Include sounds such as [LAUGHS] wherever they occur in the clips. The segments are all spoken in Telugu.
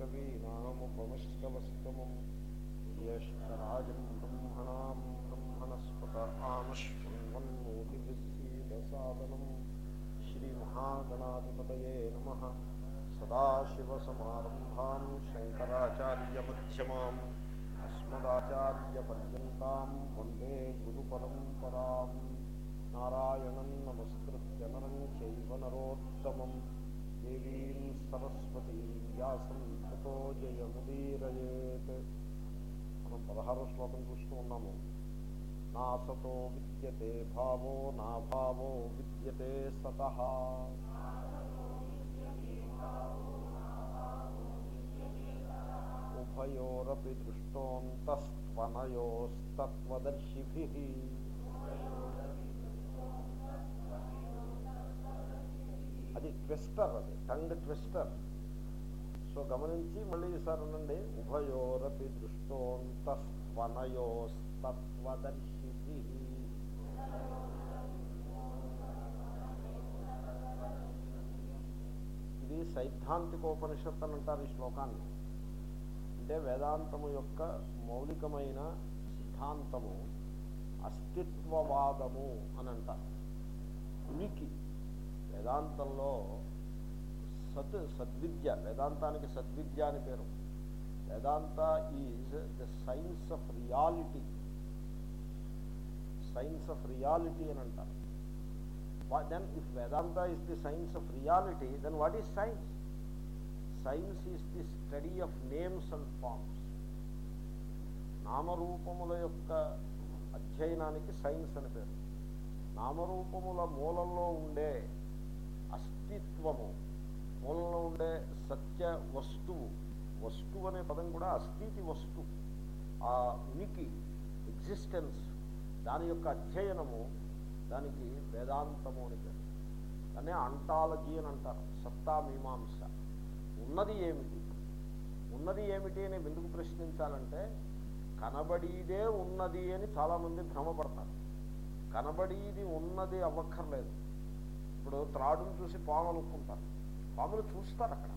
కవీనాముపమశ్రవస్తమం జ్యేష్టరాజం బ్రహ్మణా బ్రహ్మణస్పత ఆనశ్వన్మోదిసాదనం శ్రీమహాగణాధిపతయే నమ సదాశివసమారంభా శంకరాచార్యమ్యమాం అస్మదాచార్యపర్యంతం వందే గురు పరంపరా నారాయణం నమస్కృత్య నరం చైవ నరోత్తమం దేవీం సరస్వతీ వ్యాసం తతో జయముదీరయేత్ మనం పదహారో శ్లోకం చూస్తూ ఉన్నాము. నాసతో విద్యతే భావో నా భావో విద్యతే సత. ఉభయోరపి దృష్టోంతస్త్వనయోస్తత్వదర్శిభి. అది ట్విస్టర్ అది టంగ్ ట్విస్టర్. సో గమనించి మళ్ళీ ఈసారి అనండి ఉభయోరపి దృష్టోంతస్వనయోస్తత్వదర్శి ఇది సైద్ధాంతికోపనిషత్తు అని అంటారు ఈ శ్లోకాన్ని. అంటే వేదాంతము యొక్క మౌలికమైన సిద్ధాంతము అస్తిత్వవాదము అని అంటారు ఉనికి వేదాంతంలో సత్ సద్విద్య వేదాంతానికి సద్విద్య అని పేరు. Vedanta is the science of reality. Science of reality అని అంటారు. Then if Vedanta is the science of reality then what is science science is the study of names and forms నామరూపముల యొక్క అధ్యయనానికి సైన్స్ అని పేరు. నామరూపముల మూలంలో ఉండే అస్తిత్వము మూలంలో ఉండే సత్య వస్తువు. వస్తువు అనే పదం కూడా అస్థితి వస్తు ఆ ఉనికి ఎగ్జిస్టెన్స్ దాని యొక్క అధ్యయనము దానికి వేదాంతము అని పేరు. దాన్నే అంటాలజీ అని అంటారు. సత్తా మీమాంస. ఉన్నది ఏమిటి? ఉన్నది ఏమిటి అని ఎందుకు ప్రశ్నించాలంటే కనబడిదే ఉన్నది అని చాలామంది భ్రమపడతారు. కనబడిది ఉన్నది అవ్వక్కర్లేదు. ఇప్పుడు త్రాడును చూసి పాము అనుకుంటారు పాములు చూస్తారు అక్కడ.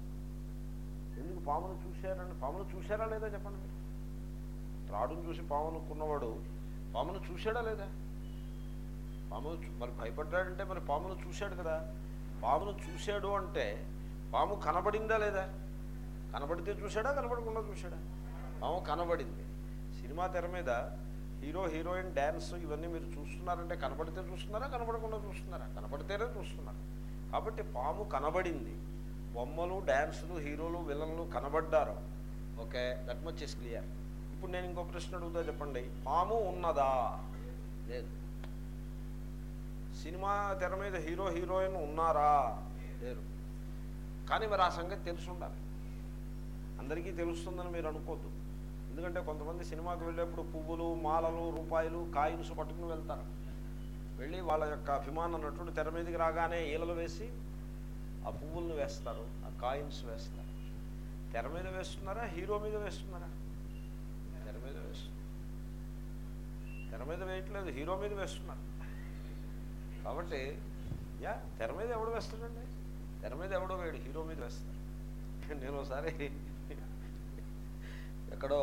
ఎందుకు పాములు చూశారని పాములు చూశారా లేదా చెప్పండి మీరు? త్రాడును చూసి పాము అనుకున్నవాడు పామును చూశాడా లేదా? పామును మరి భయపడ్డాడంటే మరి పామును చూశాడు కదా. పామును చూశాడు అంటే పాము కనబడిందా లేదా? కనబడితే చూశాడా కనబడకుండా చూశాడా? పాము కనబడింది. సినిమా తెర మీద హీరో హీరోయిన్ డ్యాన్స్ ఇవన్నీ మీరు చూస్తున్నారంటే కనబడితే చూస్తున్నారా కనబడకుండా చూస్తున్నారా? కనబడితేనే చూస్తున్నారు. కాబట్టి పాము కనబడింది. బొమ్మలు డ్యాన్సులు హీరోలు విలన్లు కనబడ్డారు. Okay that much is clear ఇప్పుడు నేను ఇంకో ప్రశ్న అడుగుతా చెప్పండి. పాము ఉన్నదా? లేదు. సినిమా తెర మీద హీరో హీరోయిన్ ఉన్నారా? లేరు. కానీ మరి ఆ సంగతి తెలిసి ఉండాలి అందరికీ తెలుస్తుందని మీరు అనుకోద్దు. ఎందుకంటే కొంతమంది సినిమాకి వెళ్ళేప్పుడు పువ్వులు మాలలు రూపాయలు కాయిన్స్ పట్టుకుని వెళ్తారు. వెళ్ళి వాళ్ళ యొక్క అభిమాన నటుడు తెర మీదకి రాగానే ఈలలు వేసి ఆ పువ్వులను వేస్తారు ఆ కాయిన్స్ వేస్తారు తెర మీద వేస్తున్నారా హీరో మీద వేస్తున్నారా? తెర మీద వేస్తున్నారు. తెర మీద వేయట్లేదు హీరో మీద వేస్తున్నారు. కాబట్టి యా తెర మీద ఎవడు వేస్తాడండి? తెర మీద ఎవడో వేయడు హీరో మీద వేస్తారు. నేను ఒకసారి ఎక్కడో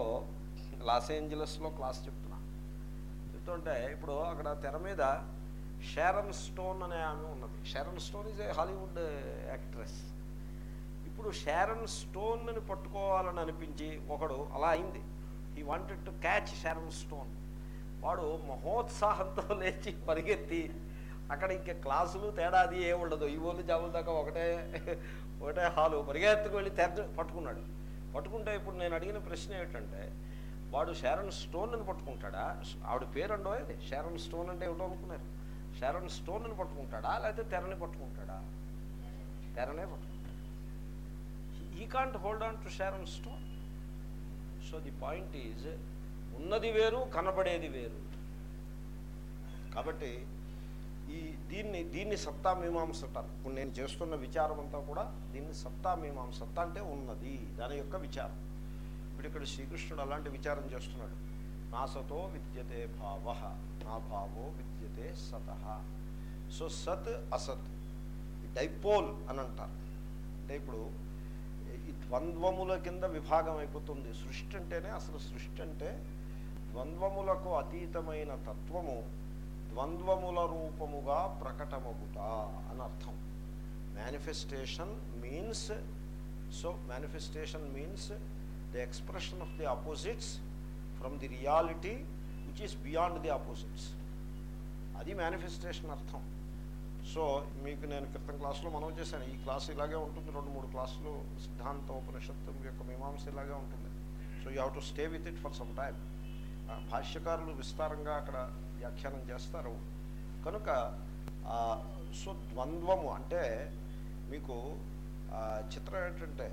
లాస్ ఏంజలస్లో క్లాస్ చెప్తున్నా. చెప్తుంటే ఇప్పుడు అక్కడ తెర మీద షారన్ స్టోన్ అనే ఆమె ఉన్నది. Sharon Stone is a Hollywood actress ఇప్పుడు షారన్ స్టోన్ని పట్టుకోవాలని అనిపించి ఒకడు అలా అయింది. He wanted to catch Sharon Stone వాడు మహోత్సాహంతో [LAUGHS] లేచి పరిగెత్తి అక్కడ ఇంకా క్లాసులు తేడా అది ఏ ఉండదు. ఈ ఊళ్ళు జాబుల దాకా ఒకటే [LAUGHS] ఒకటే హాలు. పరిగెత్తుకు వెళ్ళి తెర పట్టుకున్నాడు. పట్టుకుంటే ఇప్పుడు నేను అడిగిన ప్రశ్న ఏమిటంటే వాడు షారన్ స్టోన్ అని పట్టుకుంటాడా? ఆవిడ పేరు అండో అది షారన్ స్టోన్ అంటే ఏమిటో అనుకున్నారు. షారన్ స్టోన్ని పట్టుకుంటాడా? లేకపోతే తెరని పట్టుకుంటాడా? తెరనే పట్టుకుంటాడు. He can't hold on to Sharon Stone so the point is ఉన్నది వేరు కనబడేది వేరు. కాబట్టి ఈ దీన్ని దీన్ని సత్తా మీమాంస అంటారు. ఇప్పుడు నేను చేస్తున్న విచారం అంతా కూడా దీన్ని సత్తా మీమాంస సత్తా అంటే ఉన్నది దాని యొక్క విచారం. ఇప్పుడు ఇక్కడ శ్రీకృష్ణుడు అలాంటి విచారం చేస్తున్నాడు. నా సతో విద్యతే భావ నా భావో విద్యతే సత సో సత్ అసత్. డైపోల్ అని అంటారు అంటే ఇప్పుడు ఈ ద్వంద్వముల కింద విభాగం అయిపోతుంది. సృష్టి అంటేనే అసలు సృష్టి అంటే ద్వంద్వములకు అతీతమైన తత్వము ద్వంద్వముల రూపముగా ప్రకటమగుట అని అర్థం. Manifestation means so manifestation means the expression of the opposites from the reality which is beyond the opposites అది మేనిఫెస్టేషన్ అర్థం. సో మీకు నేను క్రితం క్లాసులో మనం చేశాను. ఈ క్లాస్ ఇలాగే ఉంటుంది. రెండు మూడు క్లాసులు సిద్ధాంత ఉపనిషత్తు యొక్క మీమాంస ఇలాగే ఉంటుంది. So you have to stay with it for some time భాష్యకారులు విస్తారంగా అక్కడ వ్యాఖ్యానం చేస్తారు. కనుక సో ద్వంద్వము అంటే మీకు చిత్రం ఏంటంటే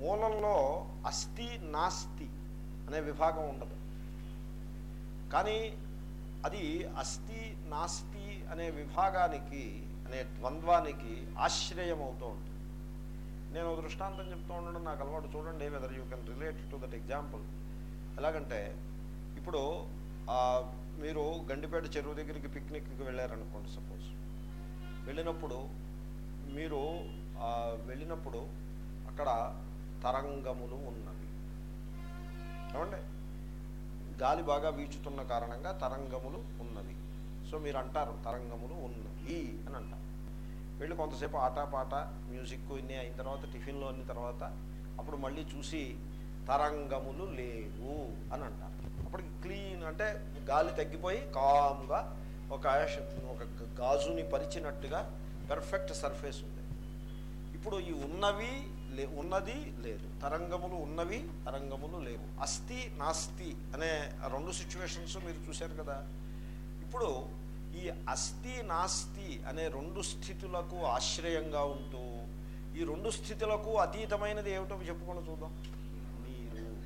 మూలంలో అస్థి నాస్తి అనే విభాగం ఉండదు. కానీ అది అస్థి నాస్తి అనే విభాగానికి అనే ద్వంద్వానికి ఆశ్రయం అవుతూ ఉంటుంది. నేను ఒక దృష్టాంతం చెప్తూ ఉండడం నాకు అలవాటు. చూడండి whether you can relate to that example ఎలాగంటే ఇప్పుడు మీరు గండిపేట చెరువు దగ్గరికి పిక్నిక్కి వెళ్ళారనుకోండి సపోజ్ వెళ్ళినప్పుడు మీరు వెళ్ళినప్పుడు అక్కడ తరంగములు ఉన్నవి. ఏమండి? గాలి బాగా వీచుతున్న కారణంగా తరంగములు ఉన్నవి. సో మీరు అంటారు తరంగములు ఉన్నవి అని అంటారు. వెళ్ళి కొంతసేపు ఆటపాట మ్యూజిక్ ఇన్ని అయిన తర్వాత టిఫిన్లో అన్న తర్వాత అప్పుడు మళ్ళీ చూసి తరంగములు లేవు అని అంటారు. అప్పటికి క్లీన్ అంటే గాలి తగ్గిపోయి కామ్గా ఒక ఒక గాజుని పరిచినట్టుగా పెర్ఫెక్ట్ సర్ఫేస్ ఉంది. ఇప్పుడు ఈ ఉన్నవి లే ఉన్నది లేదు. తరంగములు ఉన్నవి తరంగములు లేవు. అస్థి నాస్తి అనే రెండు సిచ్యువేషన్స్ మీరు చూశారు కదా. ఇప్పుడు ఈ అస్థి నాస్తి అనే రెండు స్థితులకు ఆశ్రయంగా ఉంటూ ఈ రెండు స్థితులకు అతీతమైనది ఏమిటో చెప్పుకొని చూద్దాం. నీరు.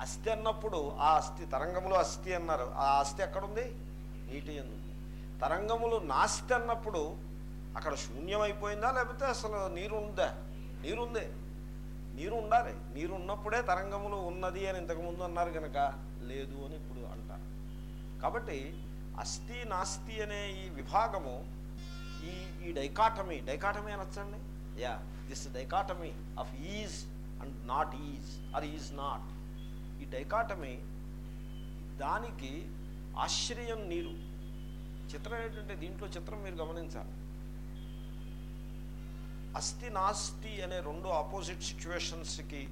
అస్థి అన్నప్పుడు ఆ అస్థి తరంగములు అస్థి అన్నారు. ఆ అస్థి ఎక్కడుంది? నీటి ఎందు ఉంది. తరంగములు నాస్తి అన్నప్పుడు అక్కడ శూన్యమైపోయిందా? లేకపోతే అసలు నీరు ఉందా నీరుందే. నీరు ఉండాలి నీరు ఉన్నప్పుడే తరంగములు ఉన్నది అని ఇంతకుముందు అన్నారు కనుక లేదు అని ఇప్పుడు అంటారు. కాబట్టి అస్థి నాస్తి అనే ఈ విభాగము ఈ ఈ dichotomy dichotomy అనొచ్చండి? Yeah this dichotomy of is and not is or is not. ఈ డైకాటమీ దానికి ఆశ్రయం నీరు. చిత్రం ఏంటంటే దీంట్లో చిత్రం మీరు గమనించాలి. అస్థి నాస్తి అనే రెండు ఆపోజిట్ సిచ్యువేషన్స్కి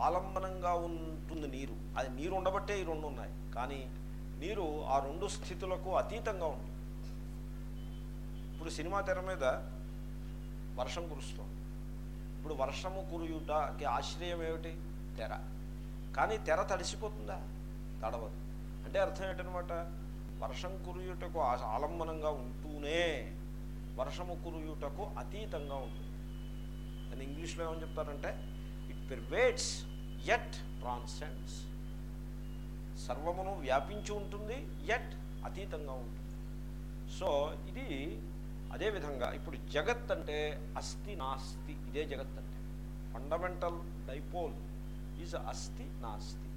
ఆలంబనంగా ఉంటుంది నీరు. అది నీరు ఉండబట్టే ఈ రెండు ఉన్నాయి. కానీ నీరు ఆ రెండు స్థితులకు అతీతంగా ఉంటుంది. ఇప్పుడు సినిమా తెర మీద వర్షం కురుస్తుంది. ఇప్పుడు వర్షము కురుయుటకి ఆశ్రయం ఏమిటి? తెర. కానీ తెర తడిసిపోతుందా? తడవదు. అంటే అర్థం ఏంటనమాట వర్షం కురుయుటకు ఆలంబనంగా ఉంటూనే వర్షము కురుయుటకు అతీతంగా ఉంటుంది. అని ఇంగ్లీష్లో ఏమని చెప్తారంటే ఇట్ పెర్వేట్స్ ఎట్ ట్రాన్సెండ్స్ సర్వమును వ్యాపించి ఉంటుంది ఎట్ అతీతంగా ఉంటుంది. సో ఇది అదేవిధంగా ఇప్పుడు జగత్ అంటే అస్థి నాస్తి ఇదే జగత్ అంటే. ఫండమెంటల్ డైపోల్ ఈజ్ అస్థి నాస్తి.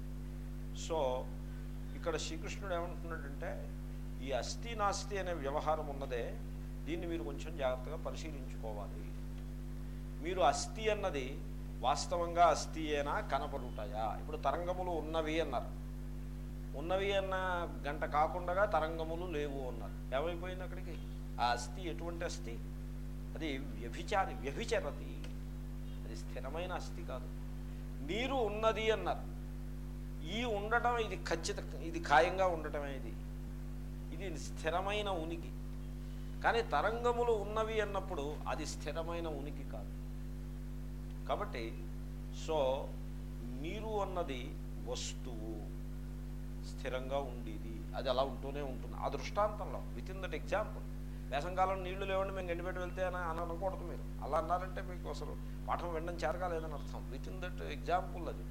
సో ఇక్కడ శ్రీకృష్ణుడు ఏమంటున్నాడంటే ఈ అస్థి నాస్తి అనే వ్యవహారం ఉన్నదే దీన్ని మీరు కొంచెం జాగ్రత్తగా పరిశీలించుకోవాలి. మీరు అస్థి అన్నది వాస్తవంగా అస్థియేనా కనపడుంటాయా? ఇప్పుడు తరంగములు ఉన్నవి అన్నారు. ఉన్నవి అన్న గంట కాకుండా తరంగములు లేవు అన్నారు. ఏమైపోయింది అక్కడికి? ఆ అస్థి ఎటువంటి అస్థి? అది వ్యభిచారి వ్యభిచరతి. అది స్థిరమైన అస్థి కాదు. నీరు ఉన్నది అన్నారు. ఈ ఉండటం ఇది ఖచ్చిత ఇది ఖాయంగా ఉండటమే ఇది. ఇది స్థిరమైన ఉనికి. కానీ తరంగములు ఉన్నవి అన్నప్పుడు అది స్థిరమైన ఉనికి కాదు. కాబట్టి సో నీరు అన్నది వస్తువు స్థిరంగా ఉండేది అది అలా ఉంటూనే ఉంటుంది. ఆ దృష్టాంతంలో విత్ ఇన్ దట్ ఎగ్జాంపుల్ వేసంకాలం నీళ్ళు లేవండి మేము గండిపెట్టి వెళ్తే అని అని అనకూడదు మీరు. అలా అన్నారంటే మీకు అసలు పాఠం వినడం చేరగాలేదని అర్థం. విత్ ఇన్ దట్ ఎగ్జాంపుల్ అది.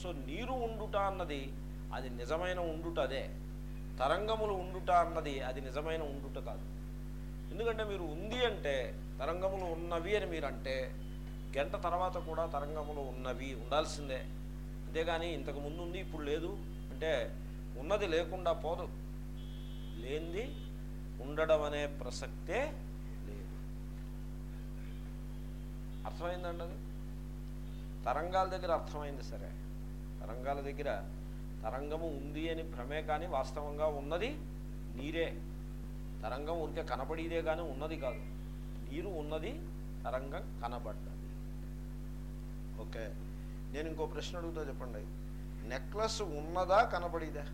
సో నీరు ఉండుట అన్నది అది నిజమైన ఉండుట అదే. తరంగములు ఉండుట అన్నది అది నిజమైన ఉండుట కాదు. ఎందుకంటే మీరు ఉంది అంటే తరంగములు ఉన్నవి అని మీరు అంటే గంట తర్వాత కూడా తరంగములు ఉన్నవి ఉండాల్సిందే. అంతేగాని ఇంతకు ముందు ఉంది ఇప్పుడు లేదు. అంటే ఉన్నది లేకుండా పోదు. లేనిది ఉండడం అనే ప్రసక్తే లేదు. అర్థమైందండి అది? తరంగాల దగ్గర అర్థమైంది సరే. తరంగాల దగ్గర తరంగము ఉంది అని భ్రమే కానీ వాస్తవంగా ఉన్నది నీరే. తరంగం ఉంటే కనపడేదే కానీ ఉన్నది కాదు. నీరు ఉన్నది తరంగం కనబడ్డ. ఓకే. నేను ఇంకో ప్రశ్న అడుగుతా చెప్పండి. నెక్లెస్ ఉన్నదా కనపడేదా?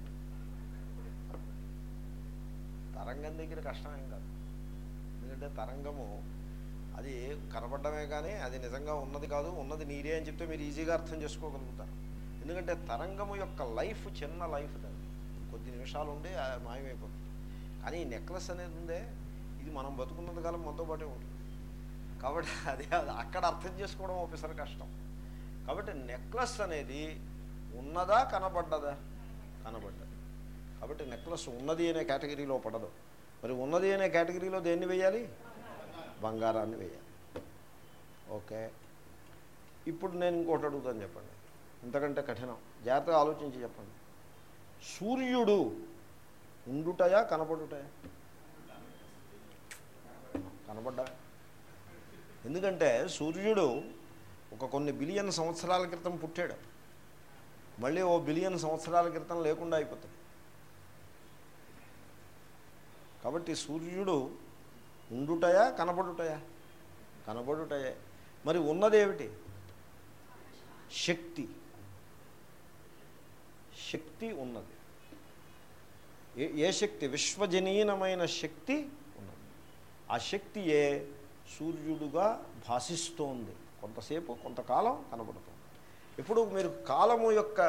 తరంగం దగ్గర కష్టమేం కాదు. ఎందుకంటే తరంగము అది కనపడమే కానీ అది నిజంగా ఉన్నది కాదు ఉన్నది నీరే అని చెప్తే మీరు ఈజీగా అర్థం చేసుకోగలుగుతారు. ఎందుకంటే తరంగము యొక్క లైఫ్ చిన్న లైఫ్ దాన్ని కొద్ది నిమిషాలు ఉండి మాయమైపోతుంది. కానీ ఈ నెక్లెస్ అనేది ఉందే ఇది మనం బతుకున్నంత కాలం మనతో పాటే ఉంటుంది. కాబట్టి అది అది అక్కడ అర్థం చేసుకోవడం ఒకసారి కష్టం. కాబట్టి నెక్లెస్ అనేది ఉన్నదా కనబడ్డదా? కనబడ్డది. కాబట్టి నెక్లెస్ ఉన్నది అనే కేటగిరీలో పడదు. మరి ఉన్నది అనే కేటగిరీలో దేన్ని వేయాలి? బంగారాన్ని వేయాలి. ఓకే. ఇప్పుడు నేను ఇంకోటి అడుగుతాను చెప్పండి. ఇంతకంటే కఠినం. జాగ్రత్తగా ఆలోచించి చెప్పండి. సూర్యుడు ఉండుటయా కనపడుటయా కనపడ్డా ఎందుకంటే సూర్యుడు ఒక కొన్ని బిలియన్ సంవత్సరాల క్రితం పుట్టాడు. మళ్ళీ ఓ బిలియన్ సంవత్సరాల క్రితం లేకుండా అయిపోతాడు. కాబట్టి సూర్యుడు ఉండుటయా కనబడుటయా? కనబడుటయే. మరి ఉన్నదేమిటి? శక్తి. శక్తి ఉన్నది. ఏ ఏ శక్తి? విశ్వజనీనమైన శక్తి ఉన్నది. ఆ శక్తియే సూర్యుడుగా భాషిస్తోంది కొంతసేపు కొంతకాలం కనబడుతుంది. ఇప్పుడు మీరు కాలము యొక్క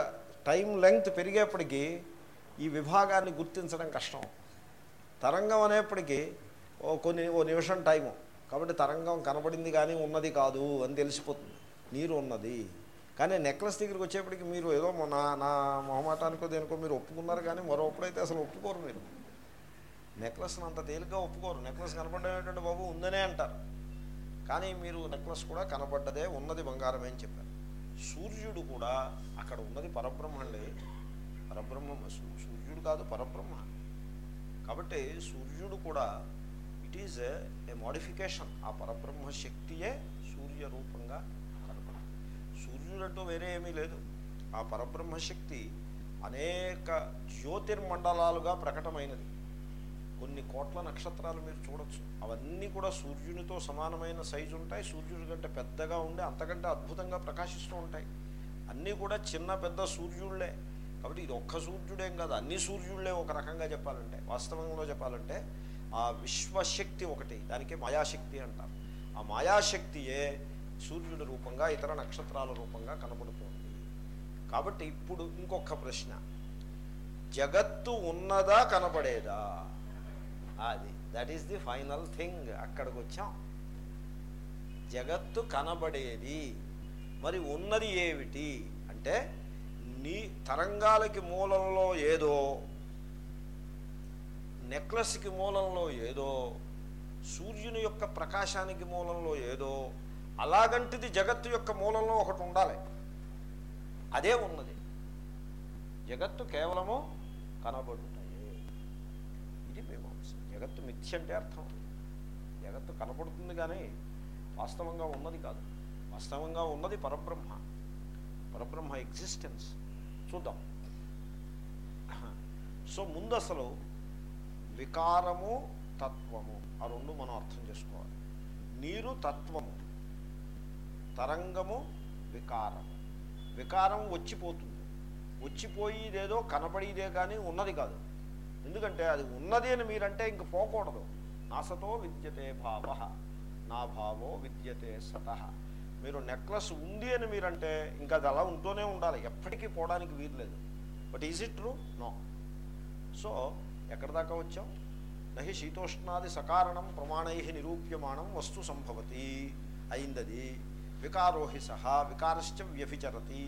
టైం లెంగ్త్ పెరిగేప్పటికీ ఈ విభాగాన్ని గుర్తించడం కష్టం. తరంగం అనేప్పటికీ ఓ కొన్ని ఓ నిమిషం టైము. కాబట్టి తరంగం కనబడింది కానీ ఉన్నది కాదు అని తెలిసిపోతుంది. నీరు ఉన్నది. కానీ నెక్లెస్ దగ్గరికి వచ్చేప్పటికి మీరు ఏదో నా నా మొహమాటానికో దేనికో మీరు ఒప్పుకున్నారు కానీ మరొప్పుడైతే అసలు ఒప్పుకోరు మీరు. నెక్లెస్ని అంత తేలిగ్గా ఒప్పుకోరు. నెక్లెస్ కనపడేటువంటి బాబు ఉందనే అంటారు. కానీ మీరు నెక్లెస్ కూడా కనబడ్డదే ఉన్నది బంగారమే అని చెప్పారు. సూర్యుడు కూడా అక్కడ ఉన్నది పరబ్రహ్మండి పరబ్రహ్మ సూ- సూర్యుడు కాదు పరబ్రహ్మ. కాబట్టి సూర్యుడు కూడా ఇట్ ఈజ్ ఏ మోడిఫికేషన్ ఆ పరబ్రహ్మ శక్తియే సూర్య రూపంగా కనపడుతుంది సూర్యుడంటూ వేరే ఏమీ లేదు. ఆ పరబ్రహ్మ శక్తి అనేక జ్యోతిర్మండలాలుగా ప్రకటమైనది. కొన్ని కోట్ల నక్షత్రాలు మీరు చూడొచ్చు. అవన్నీ కూడా సూర్యునితో సమానమైన సైజు ఉంటాయి. సూర్యుడి కంటే పెద్దగా ఉండి అంతకంటే అద్భుతంగా ప్రకాశిస్తూ ఉంటాయి. అన్నీ కూడా చిన్న పెద్ద సూర్యుళ్ళే కాబట్టి ఇది ఒక్క సూర్యుడేం కాదు అన్ని సూర్యుళ్ళే ఒక రకంగా చెప్పాలంటే వాస్తవంలో చెప్పాలంటే ఆ విశ్వశక్తి ఒకటి దానికి మాయాశక్తి అంటారు. ఆ మాయాశక్తియే సూర్యుడి రూపంగా ఇతర నక్షత్రాల రూపంగా కనబడుతోంది. కాబట్టి ఇప్పుడు ఇంకొక ప్రశ్న. జగత్తు ఉన్నదా కనబడేదా? అది. That is the final thing అక్కడికి వచ్చాం జగత్తు కనబడేది. మరి ఉన్నది ఏమిటి? అంటే నీ తరంగాలకి మూలంలో ఏదో నెక్లెస్కి మూలంలో ఏదో సూర్యుని యొక్క ప్రకాశానికి మూలంలో ఏదో అలాగంటిది జగత్తు యొక్క మూలంలో ఒకటి ఉండాలి. అదే ఉన్నది. జగత్తు కేవలము కనబడుతుంది జగత్తు మిథ్య అంటే అర్థం. జగత్తు కనపడుతుంది కానీ వాస్తవంగా ఉన్నది కాదు. వాస్తవంగా ఉన్నది పరబ్రహ్మ. పరబ్రహ్మ ఎగ్జిస్టెన్స్ చూద్దాం. సో ముందు అసలు వికారము తత్వము ఆ రెండు మనం అర్థం చేసుకోవాలి. నీరు తత్వము. తరంగము వికారము. వికారం వచ్చిపోతుంది. వచ్చిపోయేదేదో కనపడేదే కానీ ఉన్నది కాదు. ఎందుకంటే అది ఉన్నది అని మీరంటే ఇంక పోకూడదు. నాసతో విద్యతే భావ నా భావో విద్యతే సత. మీరు నెక్లెస్ ఉంది అని మీరంటే ఇంకా అది అలా ఉంటూనే ఉండాలి. ఎప్పటికీ పోవడానికి వీర్లేదు but is it true no so ఎక్కడి దాకా వచ్చాం? నహి శీతోష్ణాది సకారణం ప్రమాణై నిరూప్యమాణం వస్తు సంభవతి. అయిందది. వికారోహి సహా వికారశ్చ వ్యభిచరతి.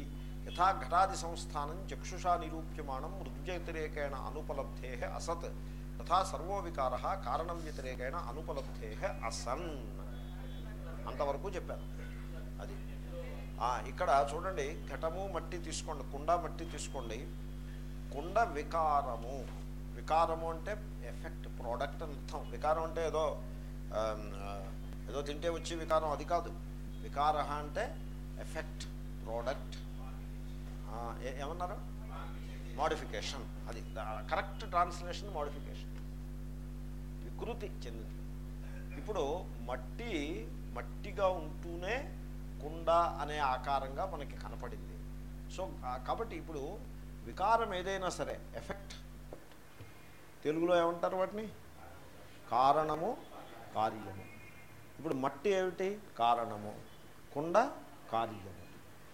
యథా ఘటాది సంస్థానం చక్షుషా నిరూప్యమాణం మృద్వ్యతిరేకేణ అనుపలబ్ధే అసత్. తథా సర్వో వికార కారణం వ్యతిరేకేణ అనుపలబ్ధే అసన్. అంతవరకు చెప్పారు. అది. ఇక్కడ చూడండి ఘటము మట్టి తీసుకోండి కుండ మట్టి తీసుకోండి. కుండ వికారము. వికారము అంటే ఎఫెక్ట్ ప్రోడక్ట్ అని అర్థం. వికారం అంటే ఏదో ఏదో తింటే వచ్చే వికారం అది కాదు. వికార అంటే ఎఫెక్ట్ ప్రోడక్ట్. ఏమన్నారు? మోడిఫికేషన్ అది కరెక్ట్ ట్రాన్స్లేషన్ మోడిఫికేషన్ వికృతి చెందింది. ఇప్పుడు మట్టి మట్టిగా ఉంటూనే కుండ అనే ఆకారంగా మనకి కనపడింది. సో కాబట్టి ఇప్పుడు వికారం ఏదైనా సరే ఎఫెక్ట్ తెలుగులో ఏమంటారు వాటిని? కారణము కార్యము. ఇప్పుడు మట్టి ఏమిటి? కారణము. కుండ కార్యము.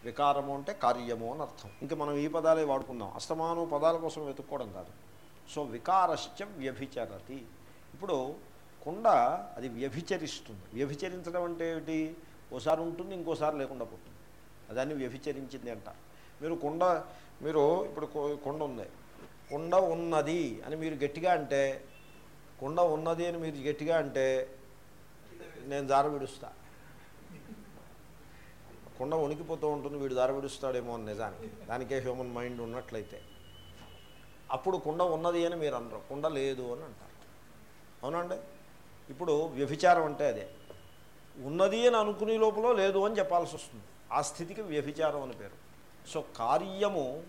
వికారము అంటే కార్యము అని అర్థం. ఇంకా మనం ఈ పదాలే వాడుకుందాం. అస్తమాను పదాల కోసం వెతుక్కోవడం కాదు. సో వికారశ్చ వ్యభిచరతి. ఇప్పుడు కుండ అది వ్యభిచరిస్తుంది. వ్యభిచరించడం అంటే ఏమిటి? ఓసారి ఉంటుంది ఇంకోసారి లేకుండా పోతుంది. దాన్ని వ్యభిచరించింది అంటారు మీరు కుండ మీరు ఇప్పుడు కుండ ఉంది. కుండ ఉన్నది అని మీరు గట్టిగా అంటే కుండ ఉన్నది అని మీరు గట్టిగా అంటే నేను దార విడుస్తాను కుండ వణికిపోతూ ఉంటుంది వీడు దార విడుస్తాడేమో అని నిజానికి. దానికే హ్యూమన్ మైండ్ ఉన్నట్లయితే. అప్పుడు కుండ ఉన్నది అని మీరు అనరు కుండ లేదు అని అంటారు. అవునండి? ఇప్పుడు వ్యభిచారం అంటే అదే. ఉన్నది అని అనుకునే లోపల లేదు అని చెప్పాల్సి వస్తుంది. ఆ స్థితికి వ్యభిచారం అని పేరు. సో కార్యము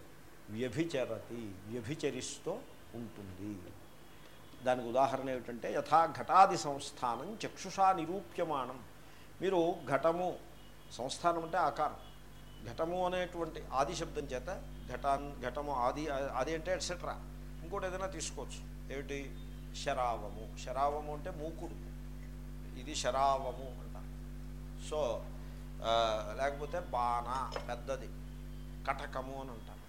వ్యభిచరతి వ్యభిచరిస్తూ ఉంటుంది. దానికి ఉదాహరణ ఏమిటంటే యథా ఘటాది సంస్థానం చక్షుషా నిరూప్యమానం. మీరు ఘటము సంస్థానం అంటే ఆకారం. ఘటము అనేటువంటి ఆది శబ్దం చేత ఘటాన్ ఘటము ఆది ఆది అంటే ఎట్సెట్రా ఇంకోటి ఏదైనా తీసుకోవచ్చు. ఏమిటి? శరావము. శరావము అంటే మూకుడు ఇది శరావము అంటారు. సో లేకపోతే బాణ పెద్దది. కటకము అని అంటారు.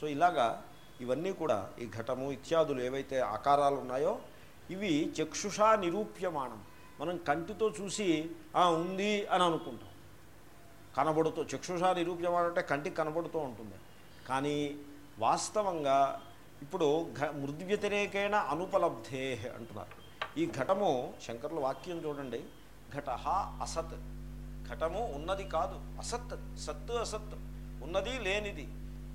సో ఇలాగా ఇవన్నీ కూడా ఈ ఘటము ఇత్యాదులు ఏవైతే ఆకారాలు ఉన్నాయో ఇవి చక్షుషా నిరూప్యమానం. మనం కంటితో చూసి ఉంది అని అనుకుంటాం. కనబడుతూ చక్షుషా నిరూప్యమానం అంటే కంటికి కనబడుతూ ఉంటుంది. కానీ వాస్తవంగా ఇప్పుడు ఘ మృద్వ్యతిరేకేణ అనుపలబ్ధే అంటున్నారు. ఈ ఘటము శంకర్ల వాక్యం చూడండి ఘట అసత్. ఘటము ఉన్నది కాదు అసత్ సత్తు అసత్. ఉన్నది లేనిది.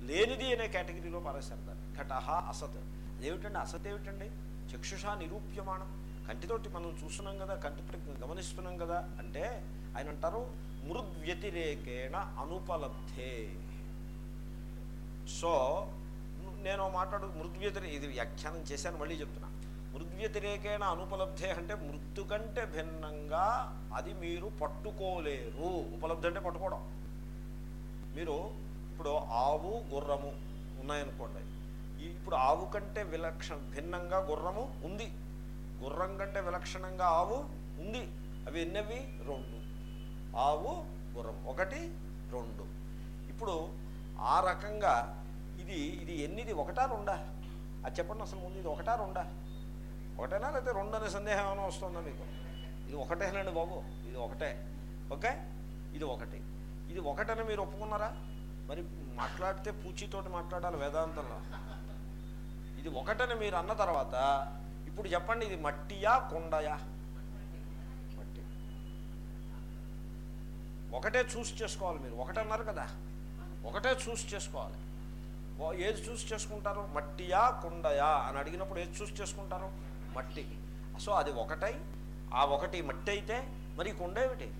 లేనిది అనే కేటగిరీలో పారేశారు దాన్ని. ఘట అసత్. అదేమిటండి? అసత్ ఏమిటండి? చక్షుషా నిరూప్యమానం. కంటితోటి మనం చూస్తున్నాం కదా కంటి గమనిస్తున్నాం కదా అంటే ఆయన అంటారు మృద్వ్యతిరేకేణ అనుపలబ్ధే. సో నేను మాట్లాడు మృద్వ్యతిరే ఇది వ్యాఖ్యానం చేశాను మళ్ళీ చెప్తున్నా. మృద్వ్యతిరేకేణ అనుపలబ్ధే అంటే మృత్తు కంటే భిన్నంగా అది మీరు పట్టుకోలేరు. ఉపలబ్ధి అంటే పట్టుకోవడం. మీరు ఇప్పుడు ఆవు గుర్రము ఉన్నాయనుకోండి. ఇప్పుడు ఆవు కంటే విలక్షణ భిన్నంగా గుర్రము ఉంది. గుర్రం కంటే విలక్షణంగా ఆవు ఉంది. అవి ఎన్నవి? రెండు. ఆవు గుర్రం. ఒకటి రెండు. ఇప్పుడు ఆ రకంగా ఇది ఇది ఎన్నిది? ఒకటా రెండా? అది చెప్పండి అసలు ముందు. ఇది ఒకటా రెండా? ఒకటేనా లేకపోతే రెండు అనే సందేహం ఏమైనా వస్తుందా మీకు? ఇది ఒకటేనండి బాబు. ఇది ఒకటే. ఓకే? ఇది ఒకటి. ఇది ఒకటని మీరు ఒప్పుకున్నారా? మరి మాట్లాడితే పూచితోటి మాట్లాడాలి వేదాంతంలో. ఇది ఒకటని మీరు అన్న తర్వాత ఇప్పుడు చెప్పండి ఇది మట్టియా కొండయా మట్టి ఒకటే చూస్ చేసుకోవాలి మీరు. ఒకటన్నారు కదా. ఒకటే చూస్ చేసుకోవాలి. ఏది చూస్ చేసుకుంటారు? మట్టియా కొండయా? అని అడిగినప్పుడు ఏది చూస్ చేసుకుంటారు? మట్టి. సో అది ఒకటై ఆ ఒకటి మట్టి అయితే మరి కుండ ఏమిటి?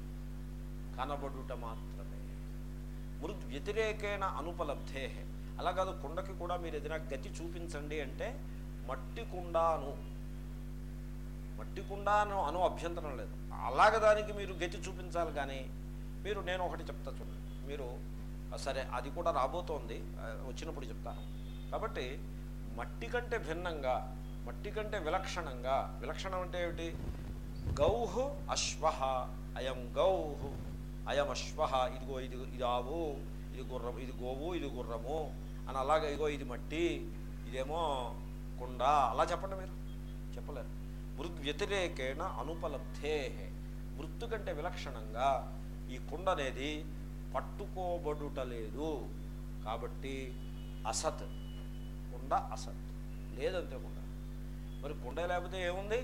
కనబడుట మాత్రమే. మృద్ వ్యతిరేకేణ అనుపలబ్ధే. అలా కాదు కుండకి కూడా మీరు ఏదైనా గతి చూపించండి అంటే మట్టి కుండాను. మట్టి కుండాను అను అభ్యంతరం లేదు. అలాగ దానికి మీరు గతి చూపించాలి కానీ మీరు నేను ఒకటి చెప్తా చూడండి మీరు సరే అది కూడా రాబోతోంది. వచ్చినప్పుడు చెప్తాను. కాబట్టి మట్టి కంటే భిన్నంగా మట్టి కంటే విలక్షణంగా విలక్షణం అంటే ఏమిటి? గౌహ్ అశ్వ అయం గౌహ్ అయం అశ్వ ఇదిగో ఇది ఇది ఆవు ఇది గుర్రం ఇది గోవు ఇది గుర్రము అని అలాగే ఇగో ఇది మట్టి ఇదేమో కుండ అలా చెప్పండి మీరు. చెప్పలేరు. మృద్ వ్యతిరేకేణ అనుపలబ్ధే మృత్తు కంటే విలక్షణంగా ఈ కుండ అనేది పట్టుకోబడుటలేదు. కాబట్టి అసత్ కుండ అసత్ లేదంతే కుండ. మరి కుండ లేకపోతే ఏముంది?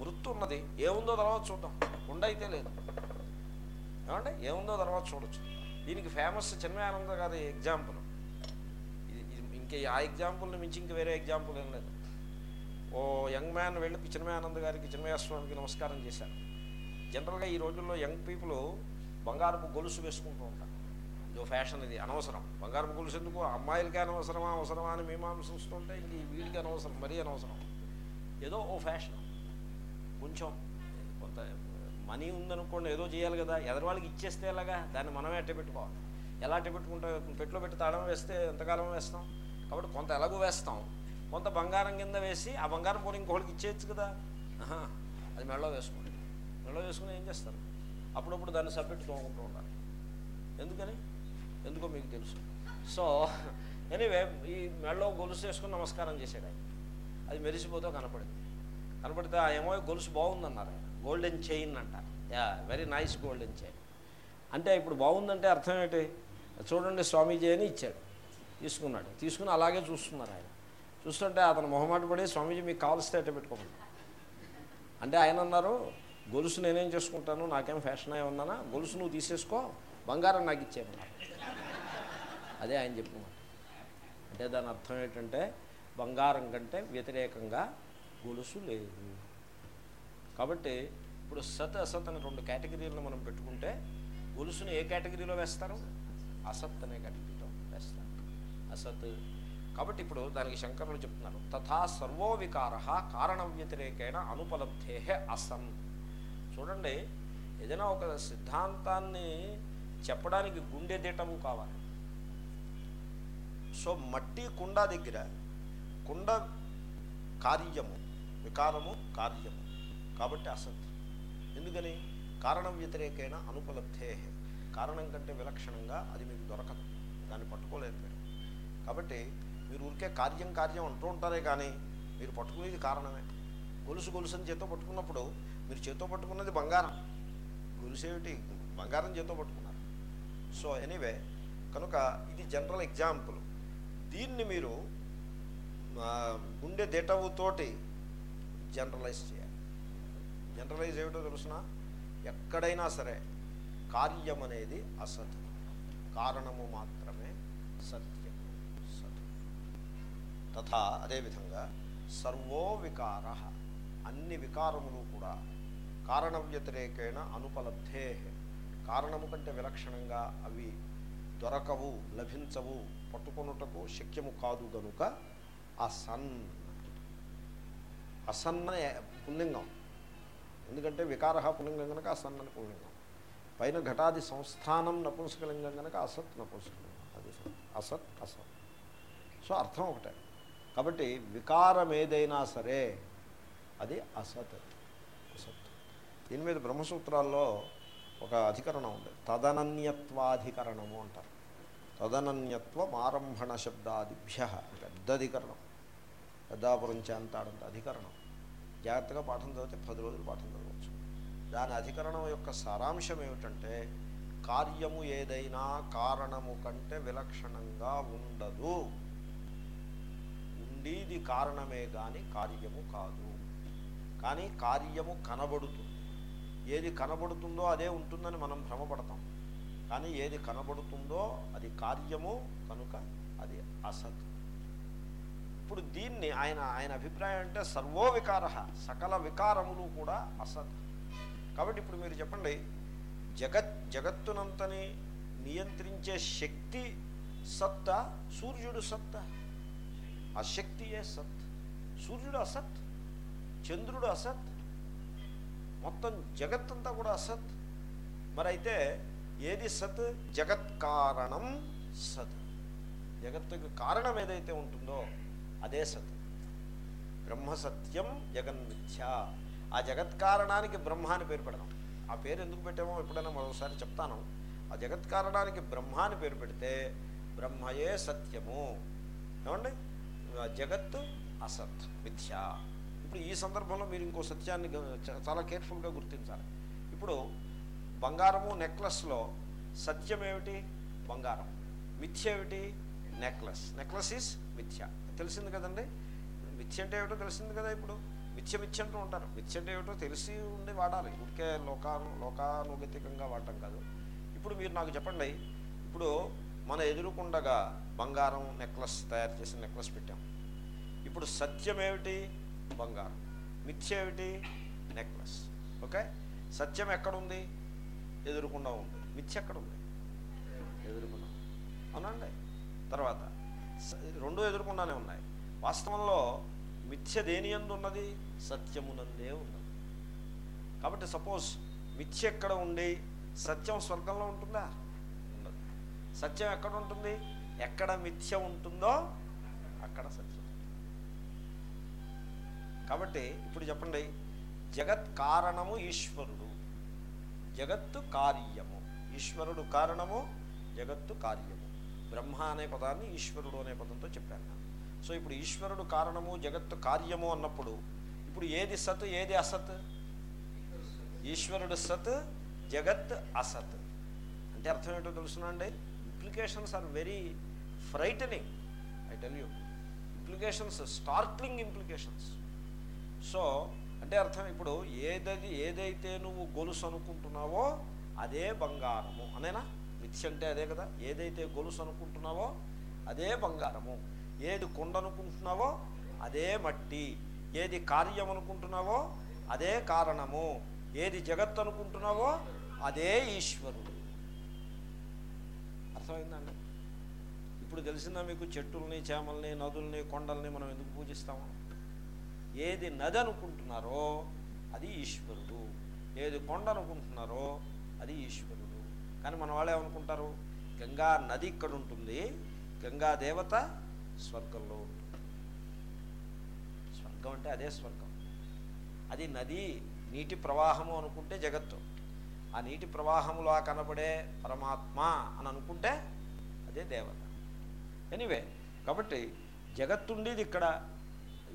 మృత్తు ఉన్నది. ఏముందో తర్వాత చూద్దాం. కుండ అయితే లేదు. ఏమంటే ఏముందో తర్వాత చూడొచ్చు. దీనికి ఫేమస్ చిన్మయానంద గారి ఎగ్జాంపుల్ ఇది ఆ ఎగ్జాంపుల్ని మించి ఇంక వేరే ఎగ్జాంపుల్ ఏం లేదు. ఓ యంగ్ మ్యాన్ వెళ్ళి చిన్మయానంద గారికి చిన్మయాస్వామికి నమస్కారం చేశారు. జనరల్గా ఈ రోజుల్లో యంగ్ పీపుల్ బంగారపు గొలుసు వేసుకుంటూ ఉంటారు ఇదో ఫ్యాషన్ ఇది అనవసరం. బంగారపు గొలుసు ఎందుకు? అమ్మాయిలకి అనవసరమా అవసరమా అని మీమాంసిస్తుంటే ఇంక ఈ వీడికి అనవసరం మరీ అనవసరం. ఏదో ఓ ఫ్యాషన్. కొంచెం కొంత మనీ ఉందనుకోండి ఏదో చేయాలి కదా. ఎదరవాళ్ళకి ఇచ్చేస్తే ఎలాగా? దాన్ని మనమే అట్టే పెట్టుకోవాలి. ఎలా అట్టే పెట్టుకుంటే? పెట్టులో పెట్టి తాళం వేస్తే ఎంతకాలం వేస్తాం? కాబట్టి కొంత ఎలాగో వేస్తాం. కొంత బంగారం కింద వేసి ఆ బంగారం పోనీ ఇంకొకరికి ఇచ్చేయచ్చు కదా. అది మెడలో వేసుకోండి. మెడలో వేసుకుని ఏం చేస్తారు? అప్పుడప్పుడు దాన్ని సబ్మిట్ తోముకుంటూ ఉండాలి. ఎందుకని? ఎందుకో మీకు తెలుసు. సో ఎనీవే ఈ మెడలో గొలుసు వేసుకుని నమస్కారం చేశాడు ఆయన. అది మెరిసిపోతూ కనపడింది. కనపడితే ఆ ఏమో గొలుసు బాగుందన్నారు ఆయన. గోల్డెన్ చైన్ అంటారు yeah very nice golden chain అంటే ఇప్పుడు బాగుందంటే అర్థం ఏంటి? చూడండి స్వామీజీ అని ఇచ్చాడు. తీసుకున్నాడు. తీసుకుని అలాగే చూస్తున్నారు ఆయన. చూస్తుంటే అతను మొహమాట పడి స్వామీజీ మీకు కావాల్స్తే అట్ట పెట్టుకోమని. అంటే ఆయన అన్నారు గొలుసు నేనేం చేసుకుంటాను? నాకేం ఫ్యాషన్ అయి ఉన్నానా? గొలుసు నువ్వు తీసేసుకో. బంగారం నాకు ఇచ్చేయమన్నా అదే ఆయన చెప్పిన అంటే దాని అర్థం ఏంటంటే బంగారం కంటే వ్యతిరేకంగా గొలుసు లేదు. కాబట్టి ఇప్పుడు సత్ అసత్ అనే రెండు కేటగిరీలను మనం పెట్టుకుంటే గొలుసుని ఏ కేటగిరీలో వేస్తారు? అసత్ అనే కేటగిరీలో వేస్తారు. అసత్. కాబట్టి ఇప్పుడు దానికి శంకరులు చెప్తున్నారు తథా సర్వోవికార కారణ వ్యతిరేకేణ అనుపలబ్ధే అసన్. చూడండి ఏదైనా ఒక సిద్ధాంతాన్ని చెప్పడానికి గుండె దీటము కావాలి. సో మట్టి కుండ దగ్గర కుండ కార్యము వికారము కార్యము కాబట్టి అసత్ ఎందుకని? కారణం వ్యతిరేకైన అనుపలబ్ధే కారణం కంటే విలక్షణంగా అది మీకు దొరకదు. దాన్ని పట్టుకోలేదు మీరు కాబట్టి మీరు ఊరికే కార్యం కార్యం అంటూ ఉంటారే కానీ మీరు పట్టుకునేది కారణమే. గొలుసు గొలుసు అని పట్టుకున్నప్పుడు మీరు చేత్తో పట్టుకున్నది బంగారం. గురుసేవిటి బంగారం చేతో పట్టుకున్నారు. సో ఎనీవే కనుక ఇది జనరల్ ఎగ్జాంపుల్. దీన్ని మీరు గుండె దిటవుతోటి జనరలైజ్ చేయాలి. జనరలైజ్ ఏమిటో తెలుసిన? ఎక్కడైనా సరే కార్యం అనేది అసత్ కారణము మాత్రమే సత్యము సత్ తథా అదేవిధంగా సర్వో వికార అన్ని వికారములు కూడా కారణ వ్యతిరేకేణ అనుపలబ్ధే. కారణము కంటే విలక్షణంగా అవి దొరకవు లభించవు పట్టుకొనుటకు శక్యము కాదు గనుక అసన్ అసన్న పుల్లింగం. ఎందుకంటే వికార పుల్లింగం కనుక అసన్న అని పుల్లింగం. పైన ఘటాది సంస్థానం నపుంసకలింగం కనుక అసత్ నపుంసకలింగం. అది అసత్ అసత్. సో అర్థం ఒకటే. కాబట్టి వికారం ఏదైనా సరే అది అసత్ అసత్. దీని మీద బ్రహ్మసూత్రాల్లో ఒక అధికరణం ఉంది. తదనన్యత్వాధికరణము అంటారు. తదనన్యత్వం ఆరంభణ శబ్దాదిభ్య పెద్ద అధికరణం పెద్దాపురం చేంతాడంత అధికరణం. జాగ్రత్తగా పాఠం చదివితే పది రోజులు పాఠం చదవచ్చు. దాని అధికరణం యొక్క సారాంశం ఏమిటంటే కార్యము ఏదైనా కారణము కంటే విలక్షణంగా ఉండదు. ఉండేది కారణమే కానీ కార్యము కాదు. కానీ కార్యము కనబడుతుంది. ఏది కనబడుతుందో అదే ఉంటుందని మనం భ్రమపడతాం. కానీ ఏది కనబడుతుందో అది కార్యము కనుక అది అసత్. ఇప్పుడు దీన్ని ఆయన ఆయన అభిప్రాయం అంటే సర్వో వికార సకల వికారములు కూడా అసత్. కాబట్టి ఇప్పుడు మీరు చెప్పండి జగత్ జగత్తునంతని నియంత్రించే శక్తి సత్త సూర్యుడు సత్త. ఆ శక్తియే సత్. సూర్యుడు అసత్ చంద్రుడు అసత్ మొత్తం జగత్తంతా కూడా అసత్. మరి అయితే ఏది సత్? జగత్ కారణం సత్. జగత్తుకు కారణం ఏదైతే ఉంటుందో అదే సత్. బ్రహ్మ సత్యం జగన్మిథ్య ఆ జగత్ కారణానికి బ్రహ్మ అని పేరు పెడదాం. ఆ పేరు ఎందుకు పెట్టామో ఎప్పుడైనా మరోసారి చెప్తాను. ఆ జగత్ కారణానికి బ్రహ్మ అని పేరు పెడితే బ్రహ్మయే సత్యము. ఏమండి? ఆ జగత్తు అసత్ మిథ్య. ఇప్పుడు ఈ సందర్భంలో మీరు ఇంకో సత్యాన్ని చ- చాలా కేర్ఫుల్గా గుర్తించాలి. ఇప్పుడు బంగారము నెక్లెస్లో సత్యం ఏమిటి బంగారం. మిథ్య ఏమిటి నెక్లెస్. నెక్లెస్ ఈజ్ మిథ్య. తెలిసింది కదండి? మిథ్య అంటే ఏమిటో తెలిసింది కదా ఇప్పుడు? మిథ్య మిథ్య అంటూ ఉంటారు. మిథ్య అంటే ఏమిటో తెలిసి ఉండి వాడాలి. ఊరికే లోకా లోకానుగతికంగా వాడటం కాదు. ఇప్పుడు మీరు నాకు చెప్పండి. ఇప్పుడు మన ఎదురుకుండగా బంగారం నెక్లెస్ తయారు చేసిన నెక్లెస్ పెట్టాం. ఇప్పుడు సత్యం ఏమిటి బంగారం. మిథ్య ఏమిటి? నెక్లెస్ ఓకే సత్యం ఎక్కడుంది? ఎదురుకుండా ఉంది. మిథ్య ఎక్కడ ఉంది. అవునండి. తర్వాత స- రెండు ఎదురుకుండానే ఉన్నాయి. వాస్తవంలో మిథ్య దేని ఎందు ఉన్నది? సత్యమునందే ఉన్నది. కాబట్టి సపోజ్ మిథ్య ఎక్కడ ఉండి సత్యం స్వర్గంలో ఉంటుందా? ఉండదు. సత్యం ఎక్కడ ఉంటుంది? ఎక్కడ మిథ్య ఉంటుందో అక్కడ సత్యం. కాబట్టి ఇప్పుడు చెప్పండి. జగత్ కారణము ఈశ్వరుడు. జగత్తు కార్యము. ఈశ్వరుడు కారణము జగత్తు కార్యము. బ్రహ్మ అనే పదాన్ని ఈశ్వరుడు అనే పదంతో చెప్పాను సో ఇప్పుడు ఈశ్వరుడు కారణము జగత్తు కార్యము అన్నప్పుడు ఇప్పుడు ఏది సత్ ఏది అసత్? ఈశ్వరుడు సత్ జగత్ అసత్. అంటే అర్థం ఏంటో తెలుసునండి implications are very frightening I tell you implications startling implications so అంటే అర్థం ఇప్పుడు ఏదది ఏదైతే నువ్వు గొలుసు అనుకుంటున్నావో అదే బంగారము. అనేనా మిథ్య అంటే అదే కదా. ఏదైతే గొలుసు అనుకుంటున్నావో అదే బంగారము. ఏది కొండ అనుకుంటున్నావో అదే మట్టి. ఏది కార్యం అనుకుంటున్నావో అదే కారణము. ఏది జగత్ అనుకుంటున్నావో అదే ఈశ్వరుడు. అర్థమైందండి? ఇప్పుడు తెలిసిందా మీకు చెట్టుల్ని చేమల్ని నదుల్ని కొండల్ని మనం ఎందుకు పూజిస్తామో? ఏది నది అనుకుంటున్నారో అది ఈశ్వరుడు. ఏది కొండ అనుకుంటున్నారో అది ఈశ్వరుడు. కానీ మన వాళ్ళు ఏమనుకుంటారు? గంగా నది ఇక్కడ ఉంటుంది గంగా దేవత స్వర్గంలో ఉంటుంది. స్వర్గం అంటే అదే స్వర్గం. అది నది నీటి ప్రవాహము అనుకుంటే జగత్తు. ఆ నీటి ప్రవాహములా కనబడే పరమాత్మ అని అనుకుంటే అదే దేవత. ఎనీవే కాబట్టి జగత్తుండేది ఇక్కడ.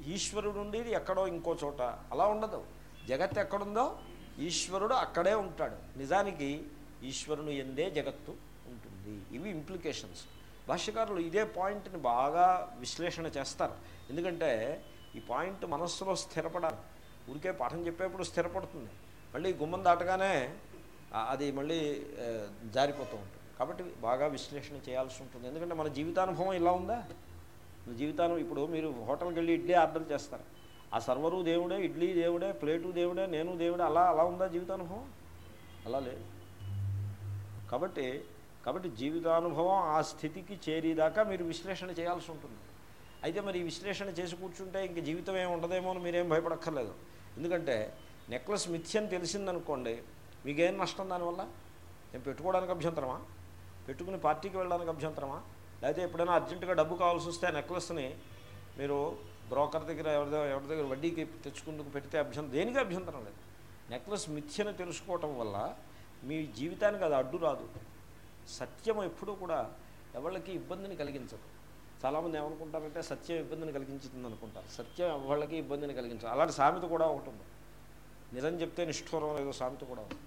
ఈశ్వరుడు ఉండేది ఎక్కడో ఇంకో చోట. అలా ఉండదు. జగత్ ఎక్కడుందో ఈశ్వరుడు అక్కడే ఉంటాడు. నిజానికి ఈశ్వరుని ఎందే జగత్తు ఉంటుంది. ఇవి ఇంప్లికేషన్స్ భాష్యకారులు ఇదే పాయింట్ని బాగా విశ్లేషణ చేస్తారు. ఎందుకంటే ఈ పాయింట్ మనస్సులో స్థిరపడాలి. ఊరికే పాఠం చెప్పేప్పుడు స్థిరపడుతుంది. మళ్ళీ గుమ్మం దాటగానే అది మళ్ళీ జారిపోతూ ఉంటుంది. కాబట్టి బాగా విశ్లేషణ చేయాల్సి ఉంటుంది. ఎందుకంటే మన జీవితానుభవం ఇలా ఉందా? జీవితాలు ఇప్పుడు మీరు హోటల్కి వెళ్ళి ఇడ్లీ ఆర్డర్ చేస్తారు. ఆ సర్వరు దేవుడే ఇడ్లీ దేవుడే ప్లేటు దేవుడే నేను దేవుడే అలా అలా ఉందా జీవితానుభవం? అలా లేదు. కాబట్టి కాబట్టి జీవితానుభవం ఆ స్థితికి చేరేదాకా మీరు విశ్లేషణ చేయాల్సి ఉంటుంది. అయితే మరి ఈ విశ్లేషణ చేసి కూర్చుంటే ఇంక జీవితం ఏమి ఉండదేమో అని మీరేం భయపడక్కర్లేదు. ఎందుకంటే నెక్లెస్ మిథ్యని తెలిసిందనుకోండి మీకేం నష్టం దానివల్ల? నేను పెట్టుకోవడానికి అభ్యంతరమా? పెట్టుకుని పార్టీకి వెళ్ళడానికి అభ్యంతరమా? లేకపోతే ఎప్పుడైనా అర్జెంటుగా డబ్బు కావాల్సి వస్తే ఆ నెక్లెస్ని మీరు బ్రోకర్ దగ్గర ఎవరి దగ్గర ఎవరి దగ్గర వడ్డీకి తెచ్చుకుందుకు పెడితే అభ్యంతరం దేనికి అభ్యంతరం లేదు. నెక్లెస్ మిథ్యను తెలుసుకోవటం వల్ల మీ జీవితానికి అది అడ్డు రాదు. సత్యం ఎప్పుడూ కూడా ఎవరికి ఇబ్బందిని కలిగించదు. చాలామంది ఏమనుకుంటారంటే సత్యం ఇబ్బందిని కలిగించుతుంది అనుకుంటారు. సత్యం ఎవరికి ఇబ్బందిని కలిగించదు. అలాంటి సామెత కూడా ఒకటి ఉంది. నిజం చెప్తే నిష్ఠూరం ఏదో సామెత కూడా ఉంది.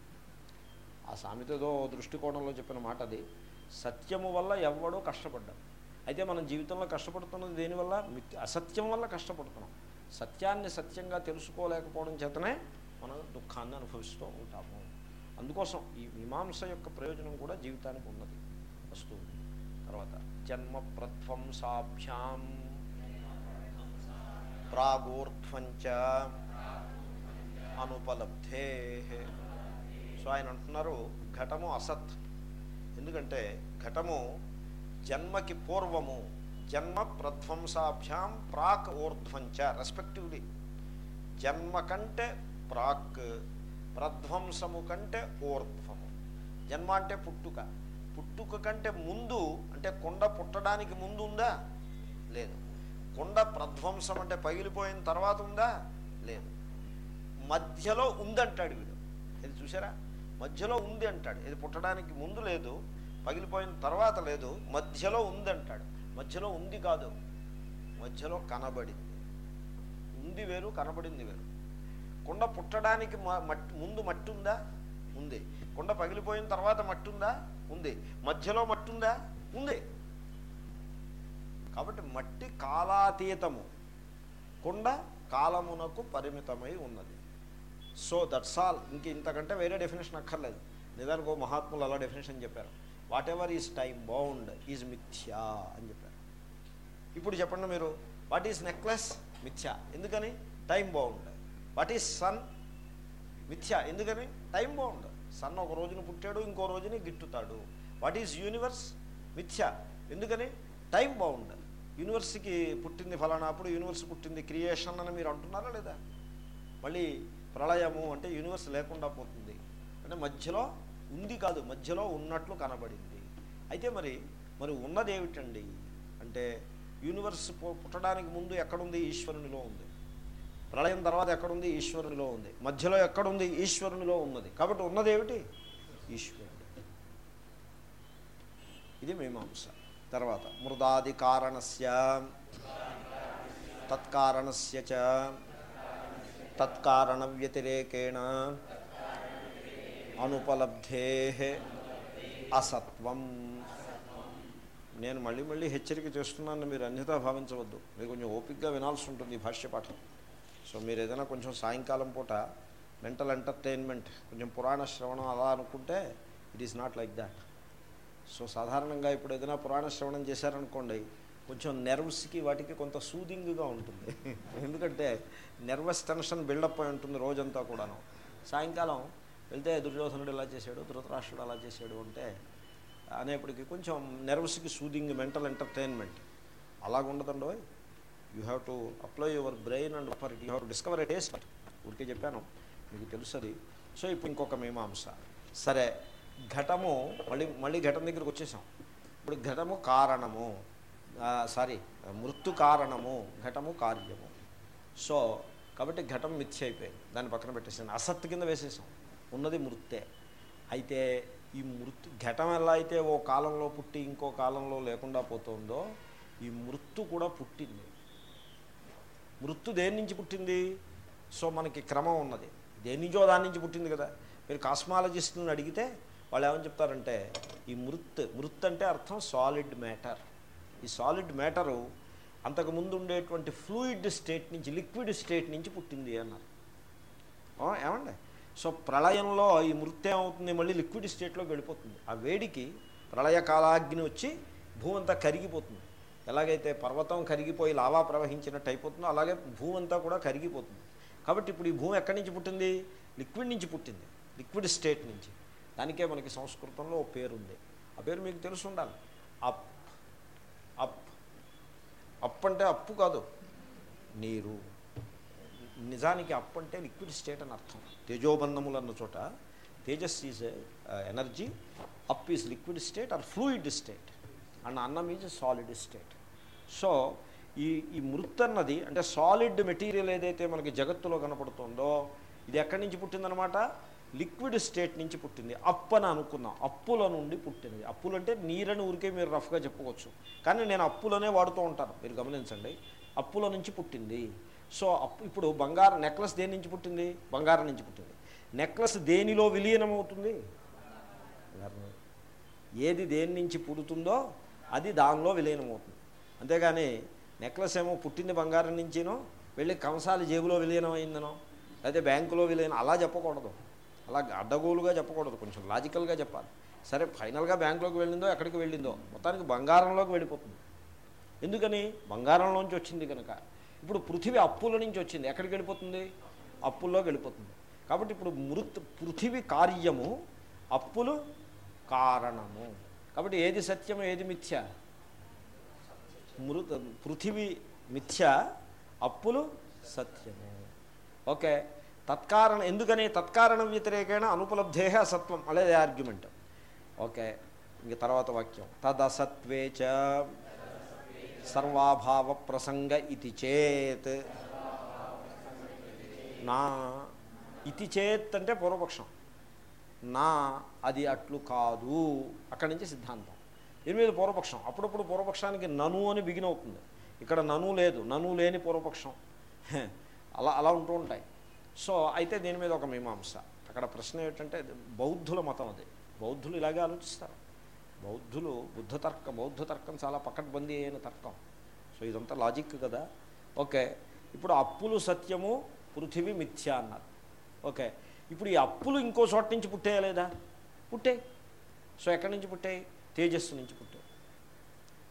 ఆ సామెత ఏదో దృష్టికోణంలో చెప్పిన మాట అది సత్యము వల్ల ఎవడో కష్టపడ్డాడు. అయితే మనం జీవితంలో కష్టపడుతున్నది దేనివల్ల అసత్యం వల్ల కష్టపడుతున్నాం. సత్యాన్ని సత్యంగా తెలుసుకోలేకపోవడం చేతనే మనం దుఃఖాన్ని అనుభవిస్తూ ఉంటాము. అందుకోసం ఈ మీమాంస యొక్క ప్రయోజనం కూడా జీవితానికి ఉన్నది. వస్తువు తర్వాత జన్మ ప్రధ్వంసాభ్యాం ప్రాగూర్ధ్వంచ అనుపలబ్ధే. సో ఆయన అంటున్నారు ఘటము అసత్. ఎందుకంటే ఘటము జన్మకి పూర్వము జన్మ ప్రధ్వంసాభ్యాం ప్రాక్ ఊర్ధ్వంచ రెస్పెక్టివ్లీ జన్మ కంటే ప్రాక్ ప్రధ్వంసము కంటే ఊర్ధ్వము. జన్మ అంటే పుట్టుక. పుట్టుక కంటే ముందు అంటే కొండ పుట్టడానికి ముందు ఉందా? లేదు. కొండ ప్రధ్వంసం అంటే పగిలిపోయిన తర్వాత ఉందా? లేదు. మధ్యలో ఉందంటాడు వీడు. ఇది చూసారా? మధ్యలో ఉంది అంటాడు. ఇది పుట్టడానికి ముందు లేదు. పగిలిపోయిన తర్వాత లేదు మధ్యలో ఉంది అంటాడు మధ్యలో ఉంది కాదు. మధ్యలో కనబడింది. ఉంది వేరు కనబడింది వేరు. కుండ పుట్టడానికి మ- మట్టి ముందు మట్టి ఉందా. ఉంది కుండ పగిలిపోయిన తర్వాత మట్టి ఉందా. ఉంది మధ్యలో మట్టి ఉందా. ఉంది కాబట్టి మట్టి కాలాతీతము. కుండ కాలమునకు పరిమితమై ఉన్నది. సో దట్స్ ఆల్ ఇంక ఇంతకంటే వేరే డెఫినేషన్ అక్కర్లేదు. నిజానికి ఓ మహాత్ములు అలా డెఫినేషన్ చెప్పారు. Whatever is time bound is మిథ్యా అని చెప్పారు. ఇప్పుడు చెప్పండి మీరు వాట్ ఈజ్ నెక్లెస్ మిథ్యా. ఎందుకని? Time bound what is sun మిథ్యా. ఎందుకని? టైం బౌండ్ సన్ ఒక రోజున పుట్టాడు ఇంకో రోజుని గిట్టుతాడు. వాట్ ఈజ్ యూనివర్స్ మిథ్య. ఎందుకని? టైం బౌండ్ యూనివర్స్కి పుట్టింది ఫలానాప్పుడు యూనివర్స్ పుట్టింది క్రియేషన్ అని మీరు అంటున్నారా లేదా? మళ్ళీ ప్రళయము అంటే యూనివర్స్ లేకుండా పోతుంది. అంటే మధ్యలో ఉంది కాదు మధ్యలో ఉన్నట్లు కనబడింది. అయితే మరి మరి ఉన్నది ఏమిటండి? అంటే యూనివర్స్ పు- పుట్టడానికి ముందు ఎక్కడుంది? ఈశ్వరునిలో ఉంది. ప్రళయం తర్వాత ఎక్కడుంది? ఈశ్వరునిలో ఉంది. మధ్యలో ఎక్కడుంది? ఈశ్వరునిలో ఉన్నది. కాబట్టి ఉన్నది ఏమిటి? ఈశ్వరుడు. ఇది మీమాంస. తర్వాత మృదాది కారణస్య తత్కారణస్య చ తత్కారణ వ్యతిరేకేణ అనుపలబ్ధే అసత్వం. నేను మళ్ళీ మళ్ళీ హెచ్చరిక చేస్తున్నాను మీరు అన్యతా భావించవద్దు. మీరు కొంచెం ఓపిక్గా వినాల్సి ఉంటుంది ఈ భాష్య పాఠం. సో మీరు ఏదైనా కొంచెం సాయంకాలం పూట మెంటల్ ఎంటర్టైన్మెంట్ కొంచెం పురాణ శ్రవణం అలా అనుకుంటే it is not like that so సాధారణంగా ఇప్పుడు ఏదైనా పురాణ శ్రవణం చేశారనుకోండి కొంచెం నెర్వ్స్కి వాటికి కొంత సూదింగ్గా ఉంటుంది. [LAUGHS] ఎందుకంటే నెర్వస్ టెన్షన్ బిల్డప్ అయి ఉంటుంది రోజంతా కూడాను. సాయంకాలం వెళ్తే దుర్యోధనుడు ఇలా చేశాడు ధృతరాష్ట్రుడు అలా చేశాడు అంటే అనేప్పటికీ కొంచెం నెర్వస్కి soothing mental entertainment అలాగుండదండో. You have to apply your brain and for it you have to discover a taste ఊరికే చెప్పాను మీకు తెలుసు సో ఇప్పుడు ఇంకొక మీమాంస. సరే ఘటము మళ్ళీ మళ్ళీ ఘటం దగ్గరికి వచ్చేసాం. ఇప్పుడు ఘటము కారణము సారీ మృత్యు కారణము ఘటము కార్యము. సో కాబట్టి ఘటం మిథ్య అయిపోయింది. దాన్ని పక్కన పెట్టేసాను అసత్ కింద వేసేసాం. ఉన్నది మృత్తే అయితే ఈ మృతు ఘటం ఎలా అయితే ఓ కాలంలో పుట్టి ఇంకో కాలంలో లేకుండా పోతుందో ఈ మృత్తు కూడా పుట్టింది. మృత్తు దేని నుంచి పుట్టింది? సో మనకి క్రమం ఉన్నది. దేని నుంచో దాని నుంచి పుట్టింది కదా. మీరు కాస్మాలజిస్టులను అడిగితే వాళ్ళు ఏమని చెప్తారంటే ఈ మృత్ మృత్ అంటే అర్థం సాలిడ్ మ్యాటర్ ఈ సాలిడ్ మ్యాటరు అంతకుముందు ఉండేటువంటి ఫ్లూయిడ్ స్టేట్ నుంచి లిక్విడ్ స్టేట్ నుంచి పుట్టింది అన్నారు. ఏమండి? సో ప్రళయంలో ఈ మృత్యు ఏమవుతుంది? మళ్ళీ లిక్విడ్ స్టేట్లోకి వెళ్ళిపోతుంది. ఆ వేడికి ప్రళయకాలాగ్ని వచ్చి భూమంతా కరిగిపోతుంది. ఎలాగైతే పర్వతం కరిగిపోయి లావా ప్రవహించినట్టు అయిపోతుందో అలాగే భూమంతా కూడా కరిగిపోతుంది. కాబట్టి ఇప్పుడు ఈ భూమి ఎక్కడి నుంచి పుట్టింది? లిక్విడ్ నుంచి పుట్టింది. లిక్విడ్ స్టేట్ నుంచి. దానికే మనకి సంస్కృతంలో ఓ పేరు ఉంది ఆ పేరు మీకు తెలుసు ఉండాలి. అప్. అప్. అప్ అంటే అప్పు కాదు. నీరు. నిజానికి అప్ అంటే లిక్విడ్ స్టేట్ అని అర్థం. తేజోబంధములు అన్న చోట tejas is energy ap is liquid state or fluid state and annam is solid state so ఈ ఈ మృత్ అన్నది అంటే సాలిడ్ మెటీరియల్ ఏదైతే మనకి జగత్తులో కనపడుతుందో ఇది ఎక్కడి నుంచి పుట్టిందనమాట లిక్విడ్ స్టేట్ నుంచి పుట్టింది. అప్ అని అనుకున్నాం. అప్పుల నుండి పుట్టింది. అప్పులు అంటే నీరని ఊరికే మీరు రఫ్గా చెప్పుకోవచ్చు. కానీ నేను అప్పులనే వాడుతూ ఉంటాను. మీరు గమనించండి. అప్పుల నుంచి పుట్టింది. సో ఇప్పుడు బంగారం నెక్లెస్ దేని నుంచి పుట్టింది? బంగారం నుంచి పుట్టింది. నెక్లెస్ దేనిలో విలీనం అవుతుంది ఏది దేని నుంచి పుడుతుందో అది దానిలో విలీనం అవుతుంది అంతేగాని నెక్లెస్ ఏమో పుట్టింది బంగారం నుంచినో వెళ్ళి కంసాలి జేబులో విలీనం అయిందనో అయితే బ్యాంకులో విలీనం అలా చెప్పకూడదు. అలా అడ్డగోలుగా చెప్పకూడదు. కొంచెం లాజికల్గా చెప్పాలి. సరే ఫైనల్గా బ్యాంకులోకి వెళ్ళిందో ఎక్కడికి వెళ్ళిందో మొత్తానికి బంగారంలోకి వెళ్ళిపోతుంది. ఎందుకని? బంగారంలోంచి వచ్చింది కనుక. ఇప్పుడు పృథివీ అప్పుల నుంచి వచ్చింది. ఎక్కడికి వెళ్ళిపోతుంది? అప్పుల్లోకి వెళ్ళిపోతుంది. కాబట్టి ఇప్పుడు మృత్ పృథివీ కార్యము అప్పులు కారణము. కాబట్టి ఏది సత్యము ఏది మిథ్య? మృత పృథివీ మిథ్య అప్పులు సత్యము. ఓకే. తత్కారణ ఎందుకని తత్కారణ వ్యతిరేకేణ అనుపలబ్ధే సత్వం అనేది ఆర్గ్యుమెంట్ ఓకే. ఇంక తర్వాత వాక్యం. తదసత్వే చ సర్వాభావ ప్రసంగ ఇది చేత్. నా ఇది చేత్ అంటే పూర్వపక్షం. నా అది అట్లు కాదు. అక్కడి నుంచి సిద్ధాంతం. దీని మీద పూర్వపక్షం. అప్పుడప్పుడు పూర్వపక్షానికి నను అని బిగిన్ అవుతుంది. ఇక్కడ నను లేదు. నను లేని పూర్వపక్షం. అలా అలా ఉంటూ ఉంటాయి. సో అయితే దీని మీద ఒక మీమాంస. అక్కడ ప్రశ్న ఏమిటంటే బౌద్ధుల మతం అది. బౌద్ధులు ఇలాగే ఆలోచిస్తారు. బౌద్ధులు బుద్ధ తర్కం బౌద్ధ తర్కం చాలా పకడ్బందీ అయిన తర్కం. సో ఇదంతా లాజిక్ కదా. ఓకే ఇప్పుడు అప్పులు సత్యము పృథివీ మిథ్య అన్నారు. ఓకే ఇప్పుడు ఈ అప్పులు ఇంకో చోట నుంచి పుట్టాయా లేదా? పుట్టాయి. సో ఎక్కడి నుంచి పుట్టాయి? తేజస్సు నుంచి పుట్టాయి.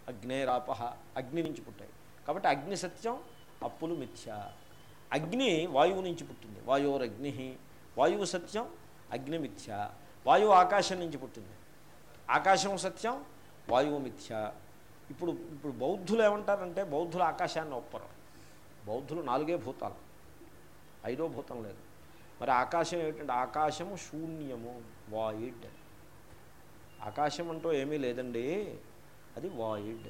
అగ్నేరాపహ అగ్ని నుంచి పుట్టాయి. కాబట్టి అగ్ని సత్యం అప్పులు మిథ్య. అగ్ని వాయువు నుంచి పుట్టింది. వాయువురగ్ని వాయువు సత్యం అగ్ని మిథ్య. వాయువు ఆకాశం నుంచి పుట్టింది. ఆకాశం సత్యం వాయువు మిథ్య. ఇప్పుడు ఇప్పుడు బౌద్ధులు ఏమంటారంటే బౌద్ధులు ఆకాశాన్ని ఒప్పరు. బౌద్ధులు నాలుగే భూతాలు. ఐదో భూతం లేదు. మరి ఆకాశం ఏమిటంటే ఆకాశము శూన్యము వాయిడ్ ఆకాశం అంటూ ఏమీ లేదండి అది వాయిడ్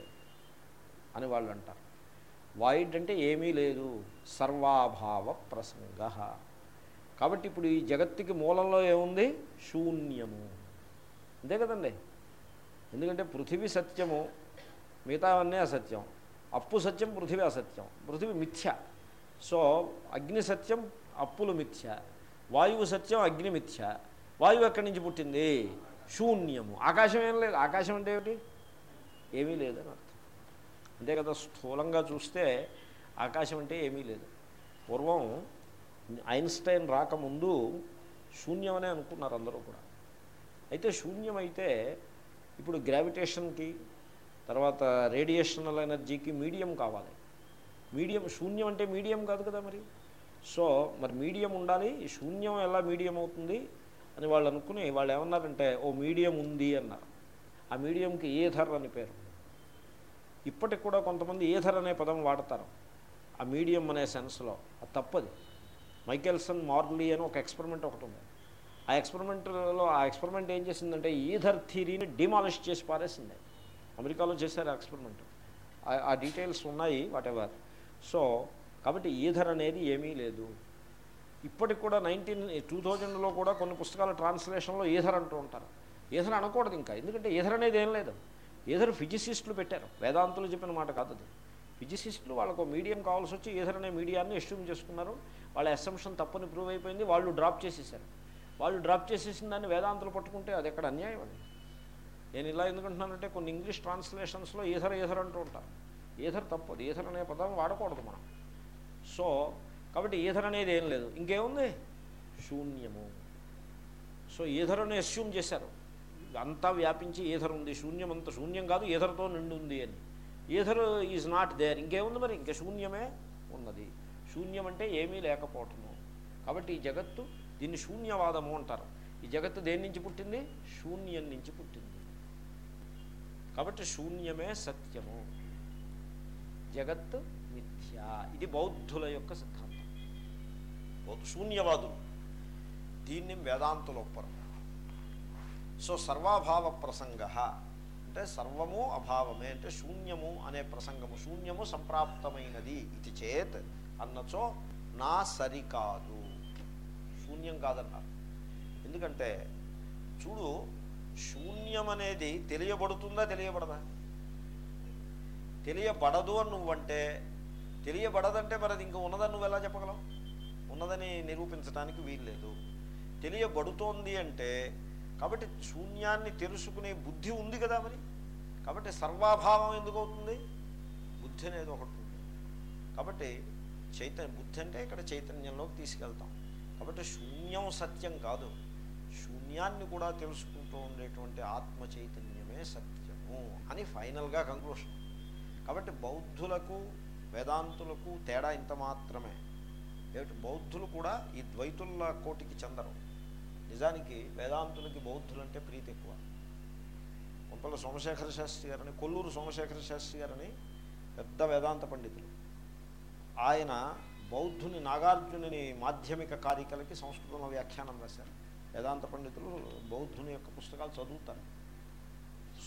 అని వాళ్ళు అంటారు. వాయిడ్ అంటే ఏమీ లేదు సర్వాభావ ప్రసంగ. కాబట్టి ఇప్పుడు ఈ జగత్తుకి మూలంలో ఏముంది? శూన్యము. అంతే కదండి. ఎందుకంటే పృథివీ సత్యము మిగతావన్నీ అసత్యం. అప్పు సత్యం పృథివీ అసత్యం. పృథివీ మిథ్య. సో అగ్ని సత్యం అప్పులు మిథ్య. వాయువు సత్యం అగ్ని మిథ్య. వాయువు ఎక్కడి నుంచి పుట్టింది? శూన్యము. ఆకాశం ఏం లేదు. ఆకాశం అంటే ఏమిటి? ఏమీ లేదని అర్థం. అంతే కదా స్థూలంగా చూస్తే ఆకాశం అంటే ఏమీ లేదు. పూర్వం ఐన్స్టైన్ రాకముందు శూన్యమనే అనుకున్నారు అందరూ కూడా. అయితే శూన్యమైతే ఇప్పుడు గ్రావిటేషన్కి తర్వాత రేడియేషనల్ ఎనర్జీకి మీడియం కావాలి. మీడియం శూన్యం అంటే మీడియం కాదు కదా మరి. సో మరి మీడియం ఉండాలి ఈ శూన్యం ఎలా మీడియం అవుతుంది అని వాళ్ళు అనుకుని వాళ్ళు ఏమన్నారంటే ఓ మీడియం ఉంది అన్నారు. ఆ మీడియంకి ఏథర్ అని పేరు. ఇప్పటికి కూడా కొంతమంది ఏథర్ అనే పదం వాడతారు. ఆ మీడియం అనే సెన్స్లో. అది తప్పది. మైకెల్సన్ మార్లీ అని ఒక ఎక్స్పెరిమెంట్ ఒకటి ఉంది. ఆ ఎక్స్పెరిమెంట్లో ఆ ఎక్స్పెరిమెంట్ ఏం చేసిందంటే ఈథర్ థీరీని డిమాలిష్ చేసి పారేసింది. అమెరికాలో చేశారు ఆ ఎక్స్పెరిమెంట్. ఆ- డీటెయిల్స్ ఉన్నాయి వాట్ ఎవర్ సో కాబట్టి ఈథర్ అనేది ఏమీ లేదు. ఇప్పటికి కూడా నైన్టీన్ టూ థౌజండ్లో కూడా కొన్ని పుస్తకాల ట్రాన్స్లేషన్లో ఈథర్ అంటూ ఉంటారు. ఈథర్ అనకూడదు ఇంకా ఎందుకంటే ఈథర్ అనేది ఏం లేదు. ఈథర్ ఫిజిసిస్టులు పెట్టారు. వేదాంతులు చెప్పిన మాట కాదు అది. ఫిజిసిస్టులు వాళ్ళకు మీడియం కావాల్సి వచ్చి ఈథర్ అనే మీడియాన్ని ఎస్ట్యూమ్ చేసుకున్నారు. వాళ్ళ అసంప్షన్ తప్పని ప్రూవ్ అయిపోయింది. వాళ్ళు డ్రాప్ చేసేసారు. వాళ్ళు డ్రాప్ చేసేసిన దాన్ని వేదాంతులు పట్టుకుంటే అది ఎక్కడ అన్యాయం అది. నేను ఇలా ఎందుకంటున్నానంటే కొన్ని ఇంగ్లీష్ ట్రాన్స్లేషన్స్లో ఈథర్ ఈథర్ అంటూ ఉంటారు. ఈథర్ తప్పదు. ఈథర్ అనే పదం వాడకూడదు మనం. సో కాబట్టి ఈథర్ అనేది ఏం లేదు. ఇంకేముంది? శూన్యము. సో ఈథర్ అని అస్యూమ్ చేశారు. అంతా వ్యాపించి ఈథర్ ఉంది. శూన్యం అంత శూన్యం కాదు ఈథర్తో నిండి ఉంది అని. ఈథర్ ఈజ్ నాట్ దేర్ ఇంకేముంది మరి? ఇంకా శూన్యమే ఉన్నది. శూన్యం అంటే ఏమీ లేకపోవటము. కాబట్టి ఈ జగత్తు దీన్ని శూన్యవాదము అంటారు. ఈ జగత్తు దేని నుంచి పుట్టింది? శూన్యం నుంచి పుట్టింది. కాబట్టి శూన్యమే సత్యము. జగత్ మిథ్య. ఇది బౌద్ధుల యొక్క సిద్ధాంతం. శూన్యవాదులు. దీన్ని వేదాంతులు ఒప్పరు. సో సర్వాభావ ప్రసంగ అంటే సర్వము అభావమే అంటే శూన్యము అనే ప్రసంగము. శూన్యము సంప్రాప్తమైనది. ఇది చేత్ అన్నచో నా సరికాదు శూన్యం కాదన్నారు. ఎందుకంటే చూడు శూన్యం అనేది తెలియబడుతుందా తెలియబడదా? తెలియబడదు అని నువ్వంటే తెలియబడదంటే మరి అది ఇంకా ఉన్నదని నువ్వు ఎలా చెప్పగలవు? ఉన్నదని నిరూపించడానికి వీల్లేదు. తెలియబడుతోంది అంటే కాబట్టి శూన్యాన్ని తెలుసుకునే బుద్ధి ఉంది కదా మరి? కాబట్టి సర్వాభావం ఎందుకు అవుతుంది? బుద్ధి అనేది ఒకటి ఉంది. కాబట్టి చైతన్య బుద్ధి అంటే ఇక్కడ చైతన్యంలోకి తీసుకెళ్తాం. కాబట్టి శూన్యం సత్యం కాదు. శూన్యాన్ని కూడా తెలుసుకుంటూ ఉండేటువంటి ఆత్మ చైతన్యమే సత్యము అని ఫైనల్గా కంక్లూషన్ కాబట్టి బౌద్ధులకు వేదాంతులకు తేడా ఇంత మాత్రమే. ఏమిటి? బౌద్ధులు కూడా ఈ ద్వైతుల కోటికి చెందరు. నిజానికి వేదాంతులకి బౌద్ధులంటే ప్రీతి ఎక్కువ. కొంపల సోమశేఖర శాస్త్రి గారని కొల్లూరు సోమశేఖర శాస్త్రి గారని పెద్ద వేదాంత పండితులు. ఆయన బౌద్ధుని నాగార్జునుని మాధ్యమిక కారికలకి సంస్కృతంలో వ్యాఖ్యానం రాశారు. వేదాంత పండితులు బౌద్ధుని యొక్క పుస్తకాలు చదువుతారు.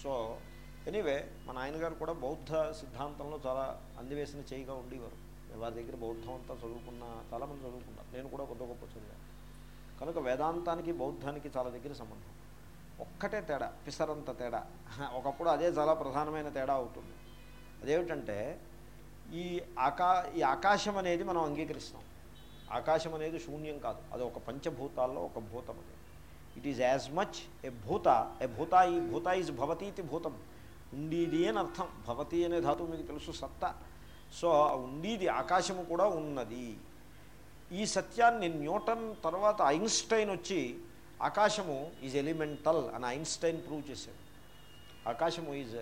సో ఎనీవే మన ఆయన గారు కూడా బౌద్ధ సిద్ధాంతంలో చాలా అందివేసిన చేయిగా ఉండేవారు. వారి దగ్గర బౌద్ధం అంతా చదువుకున్న చాలామంది చదువుకున్నారు. నేను కూడా కొద్ది గొప్ప చదివాను. కనుక వేదాంతానికి బౌద్ధానికి చాలా దగ్గర సంబంధం. ఒక్కటే తేడా పిసరంత తేడా. ఒకప్పుడు అదే చాలా ప్రధానమైన తేడా అవుతుంది. అదేమిటంటే ఈ ఆకా ఈ ఆకాశం అనేది మనం అంగీకరిస్తాం. ఆకాశం అనేది శూన్యం కాదు. అది ఒక పంచభూతాల్లో ఒక భూతం అది. It is as much a bhuta a bhuta ఈ భూత ఈజ్ భవతీతి భూతం. ఉండేది అని అర్థం. భవతి అనే ధాతువు మీకు తెలుసు సత్తా. సో ఉండేది ఆకాశము కూడా ఉన్నది. ఈ సత్యాన్ని న్యూటన్ తర్వాత ఐన్స్టైన్ వచ్చి ఆకాశము ఈజ్ ఎలిమెంటల్ అని ఐన్స్టైన్ ప్రూవ్ చేశాడు. ఆకాశము ఈజ్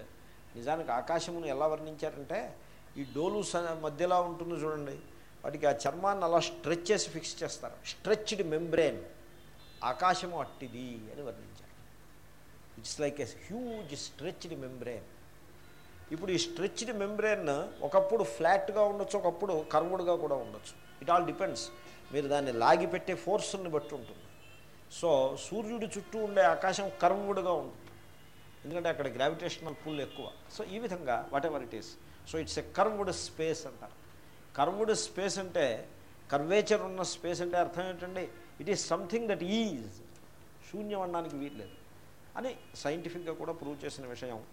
నిజానికి ఆకాశమును ఎలా వర్ణించారంటే ఈ డోలు స- మధ్యలో ఉంటుంది చూడండి. వాటికి ఆ చర్మాన్ని అలా స్ట్రెచ్ చేసి ఫిక్స్ చేస్తారు. స్ట్రెచ్డ్ మెంబ్రెయిన్ ఆకాశము అట్టిది అని వర్ణించారు. It's like a huge stretched membrane ఇప్పుడు ఈ స్ట్రెచ్డ్ మెంబ్రేన్ ఒకప్పుడు ఫ్లాట్గా ఉండొచ్చు ఒకప్పుడు కర్వుడ్గా కూడా ఉండొచ్చు. ఇట్ ఆల్ డిపెండ్స్ మీరు దాన్ని లాగి పెట్టే ఫోర్స్ని బట్టి ఉంటుంది. సో సూర్యుడి చుట్టూ ఉండే ఆకాశం కర్వుడ్గా ఉంటుంది. ఎందుకంటే అక్కడ గ్రావిటేషనల్ పుల్ ఎక్కువ. సో ఈ విధంగా whatever it is so it's a curved space అంటారు. కర్వ్డ్ స్పేస్ అంటే కర్వేచర్ ఉన్న స్పేస్ అంటే అర్థం ఏంటండి it is something that is శూన్యం అనడానికి వీల్లేదు అని సైంటిఫిక్గా కూడా ప్రూవ్ చేసిన విషయం.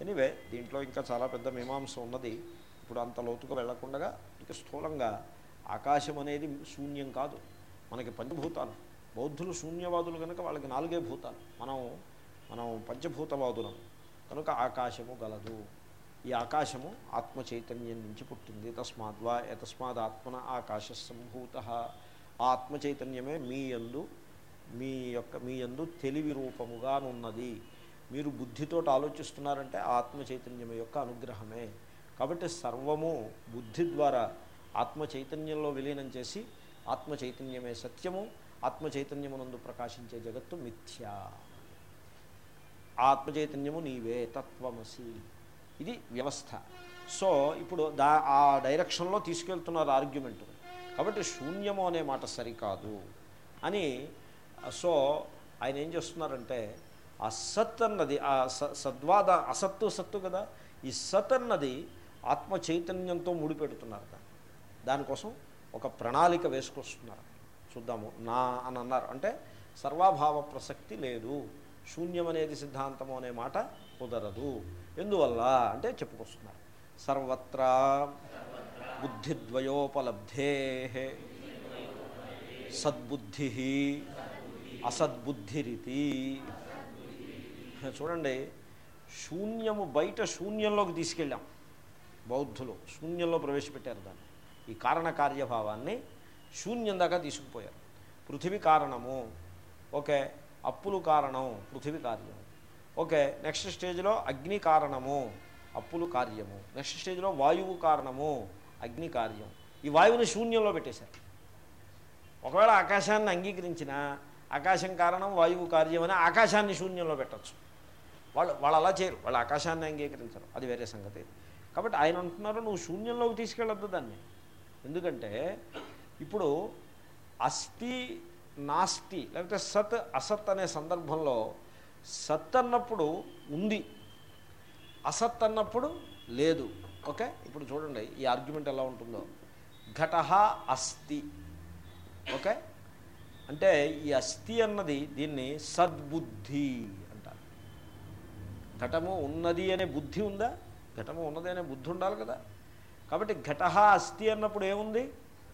ఎనీవే దీంట్లో ఇంకా చాలా పెద్ద మీమాంస ఉన్నది. ఇప్పుడు అంత లోతుగా వెళ్ళకుండా ఇక స్థూలంగా ఆకాశం అనేది శూన్యం కాదు. మనకి పంచభూతాలు. బౌద్ధులు శూన్యవాదులు కనుక వాళ్ళకి నాలుగే భూతాలు. మనం మనం పంచభూతవాదులం. కనుక ఆకాశము గలదు. ఈ ఆకాశము ఆత్మ చైతన్యం నుంచి పుట్టింది. తస్మాద్వా తస్మాత్ ఆత్మన ఆకాశ సంభూత ఆత్మ చైతన్యమే మీ యందు మీ యొక్క మీ యందు తెలివి రూపముగానున్నది మీరు బుద్ధితో ఆలోచిస్తున్నారంటే ఆత్మ చైతన్యం యొక్క అనుగ్రహమే. కాబట్టి సర్వము బుద్ధి ద్వారా ఆత్మ చైతన్యంలో విలీనం చేసి ఆత్మ చైతన్యమే సత్యము ఆత్మ చైతన్యమునందు ప్రకాశించే జగత్తు మిథ్యా. ఆత్మ చైతన్యము నీవే తత్వమసి. ఇది వ్యవస్థ. సో ఇప్పుడు దా ఆ డైరెక్షన్లో తీసుకెళ్తున్నారు ఆర్గ్యుమెంట్ కాబట్టి శూన్యము అనే మాట సరికాదు. అని సో ఆయన ఏం చేస్తున్నారంటే ఆ సత్ అన్నది ఆ స- సద్వాద అసత్తు సత్తు కదా ఈ సత్ అన్నది ఆత్మ చైతన్యంతో ముడిపెడుతున్నారు దాన్ని దానికోసం ఒక ప్రణాళిక వేసుకొస్తున్నారు. చూద్దాము నా అని అన్నారు. అంటే సర్వాభావ ప్రసక్తి లేదు. శూన్యం అనేది సిద్ధాంతము అనే మాట కుదరదు. ఎందువల్ల? అంటే చెప్పుకొస్తున్నారు. సర్వత్రా బుద్ధిద్వయోపలబ్ధే సద్బుద్ధి అసద్బుద్ధిరితి. చూడండి శూన్యము బయట శూన్యంలోకి తీసుకెళ్ళాం. బౌద్ధులు శూన్యంలో ప్రవేశపెట్టారు దాన్ని. ఈ కారణ కార్యభావాన్ని శూన్యం దాకా తీసుకుపోయారు. పృథివీ కారణము. ఓకే అప్పులు కారణం పృథివీ కార్యం ఓకే నెక్స్ట్ స్టేజ్లో అగ్ని కారణము అప్పులు కార్యము. నెక్స్ట్ స్టేజ్లో వాయువు కారణము అగ్ని కార్యం. ఈ వాయువుని శూన్యంలో పెట్టేశారు. ఒకవేళ ఆకాశాన్ని అంగీకరించిన ఆకాశం కారణం వాయువు కార్యం అని ఆకాశాన్ని శూన్యంలో పెట్టచ్చు. వాళ్ళు వాళ్ళు అలా చేయరు. వాళ్ళు ఆకాశాన్ని అంగీకరించరు. అది వేరే సంగతి. కాబట్టి ఆయన అంటున్నారు నువ్వు శూన్యంలోకి తీసుకెళ్ళొద్దు దాన్ని. ఎందుకంటే ఇప్పుడు అస్థి నాస్తి లేకపోతే సత్ అసత్ అనే సందర్భంలో సత్ అన్నప్పుడు ఉంది. అసత్ అన్నప్పుడు లేదు. ఓకే? ఇప్పుడు చూడండి ఈ ఆర్గ్యుమెంట్ ఎలా ఉంటుందో. ఘట అస్థి. ఓకే? అంటే ఈ అస్థి అన్నది దీన్ని సద్బుద్ధి అంటారు. ఘటము ఉన్నది అనే బుద్ధి ఉందా? ఘటము ఉన్నది అనే బుద్ధి ఉండాలి కదా. కాబట్టి ఘట అస్థి అన్నప్పుడు ఏముంది?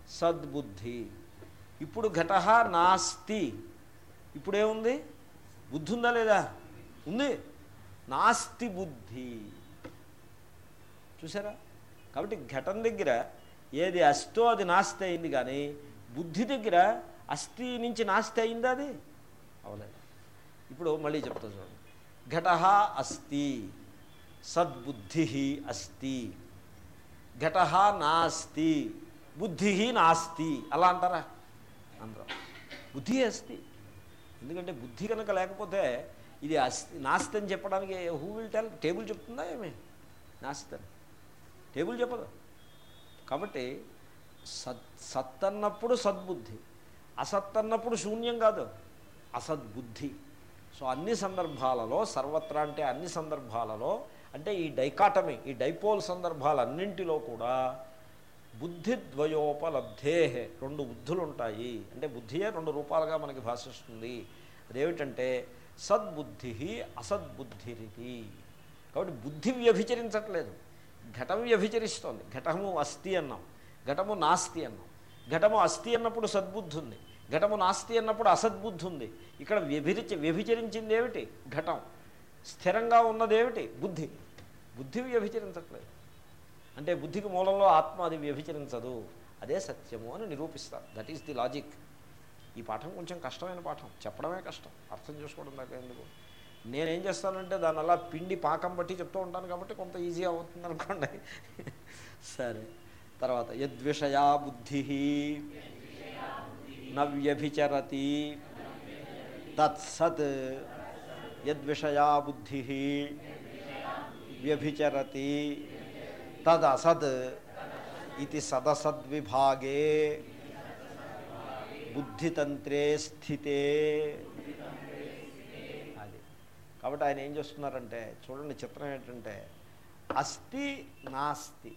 సద్బుద్ధి. ఇప్పుడు ఘట నాస్తి. ఇప్పుడు ఏముంది? బుద్ధి ఉందా లేదా? ఉంది. నాస్తి బుద్ధి. చూసారా? కాబట్టి ఘటం దగ్గర ఏది అస్తో అది నాస్తి అయింది కానీ బుద్ధి దగ్గర అస్థి నుంచి నాస్తి అయిందా అది? అవలేదు. ఇప్పుడు మళ్ళీ చెప్తా చూడండి. ఘట అస్తి సద్బుద్ధి అస్తి. ఘట నాస్తి బుద్ధి నాస్తి. అలా అంటారా? అందరూ. బుద్ధి అస్తి. ఎందుకంటే బుద్ధి కనుక లేకపోతే ఇది నాస్తి అని చెప్పడానికి హూ విల్ టెల్ టేబుల్ చెప్తుందా ఏమి? నాస్తి టేబుల్ చెప్పదు. కాబట్టి సత్ సత్ అన్నప్పుడు సద్బుద్ధి అసత్ అన్నప్పుడు శూన్యం కాదు అసద్బుద్ధి. సో అన్ని సందర్భాలలో సర్వత్రా అంటే అన్ని సందర్భాలలో అంటే ఈ డైకాటమీ ఈ డైపోల్ సందర్భాలన్నింటిలో కూడా బుద్ధిద్వయోపలబ్ధే రెండు బుద్ధులు ఉంటాయి అంటే బుద్ధియే రెండు రూపాలుగా మనకి భాషిస్తుంది. అదేమిటంటే సద్బుద్ధి అసద్బుద్ధిరిది కాబట్టి బుద్ధి వ్యభిచరించట్లేదు. ఘటం వ్యభిచరిస్తోంది. ఘటము అస్థి అన్నాం. ఘటము నాస్తి అన్నాం. ఘటము అస్థి అన్నప్పుడు సద్బుద్ధి ఉంది ఘటము నాస్తి అన్నప్పుడు అసద్బుద్ధి ఉంది ఇక్కడ వ్యభిరిచి వ్యభిచరించింది ఏమిటి ఘటం. స్థిరంగా ఉన్నదేమిటి? బుద్ధి. బుద్ధి వ్యభిచరించట్లేదు. అంటే బుద్ధికి మూలంలో ఆత్మ అది వ్యభిచరించదు. అదే సత్యము అని నిరూపిస్తారు. దట్ ఈస్ ది లాజిక్ ఈ పాఠం కొంచెం కష్టమైన పాఠం. చెప్పడమే కష్టం. అర్థం చేసుకోవడం దాకా ఎందుకు? నేనేం చేస్తానంటే దాని అలా పిండి పాకం బట్టి చెప్తూ ఉంటాను కాబట్టి కొంత ఈజీ అవుతుంది అనుకోండి. సరే. తర్వాత యద్విషయా బుద్ధి నవ్యభిచరతి తత్సత్ యద్విషయా బుద్ధి వ్యభిచరతి తదసద్ ఇది సదసద్విభాగే బుద్ధితంత్రే స్థితే అది. కాబట్టి ఆయన ఏం చేస్తున్నారంటే చూడండి చిత్రం ఏంటంటే అస్థి నాస్తి.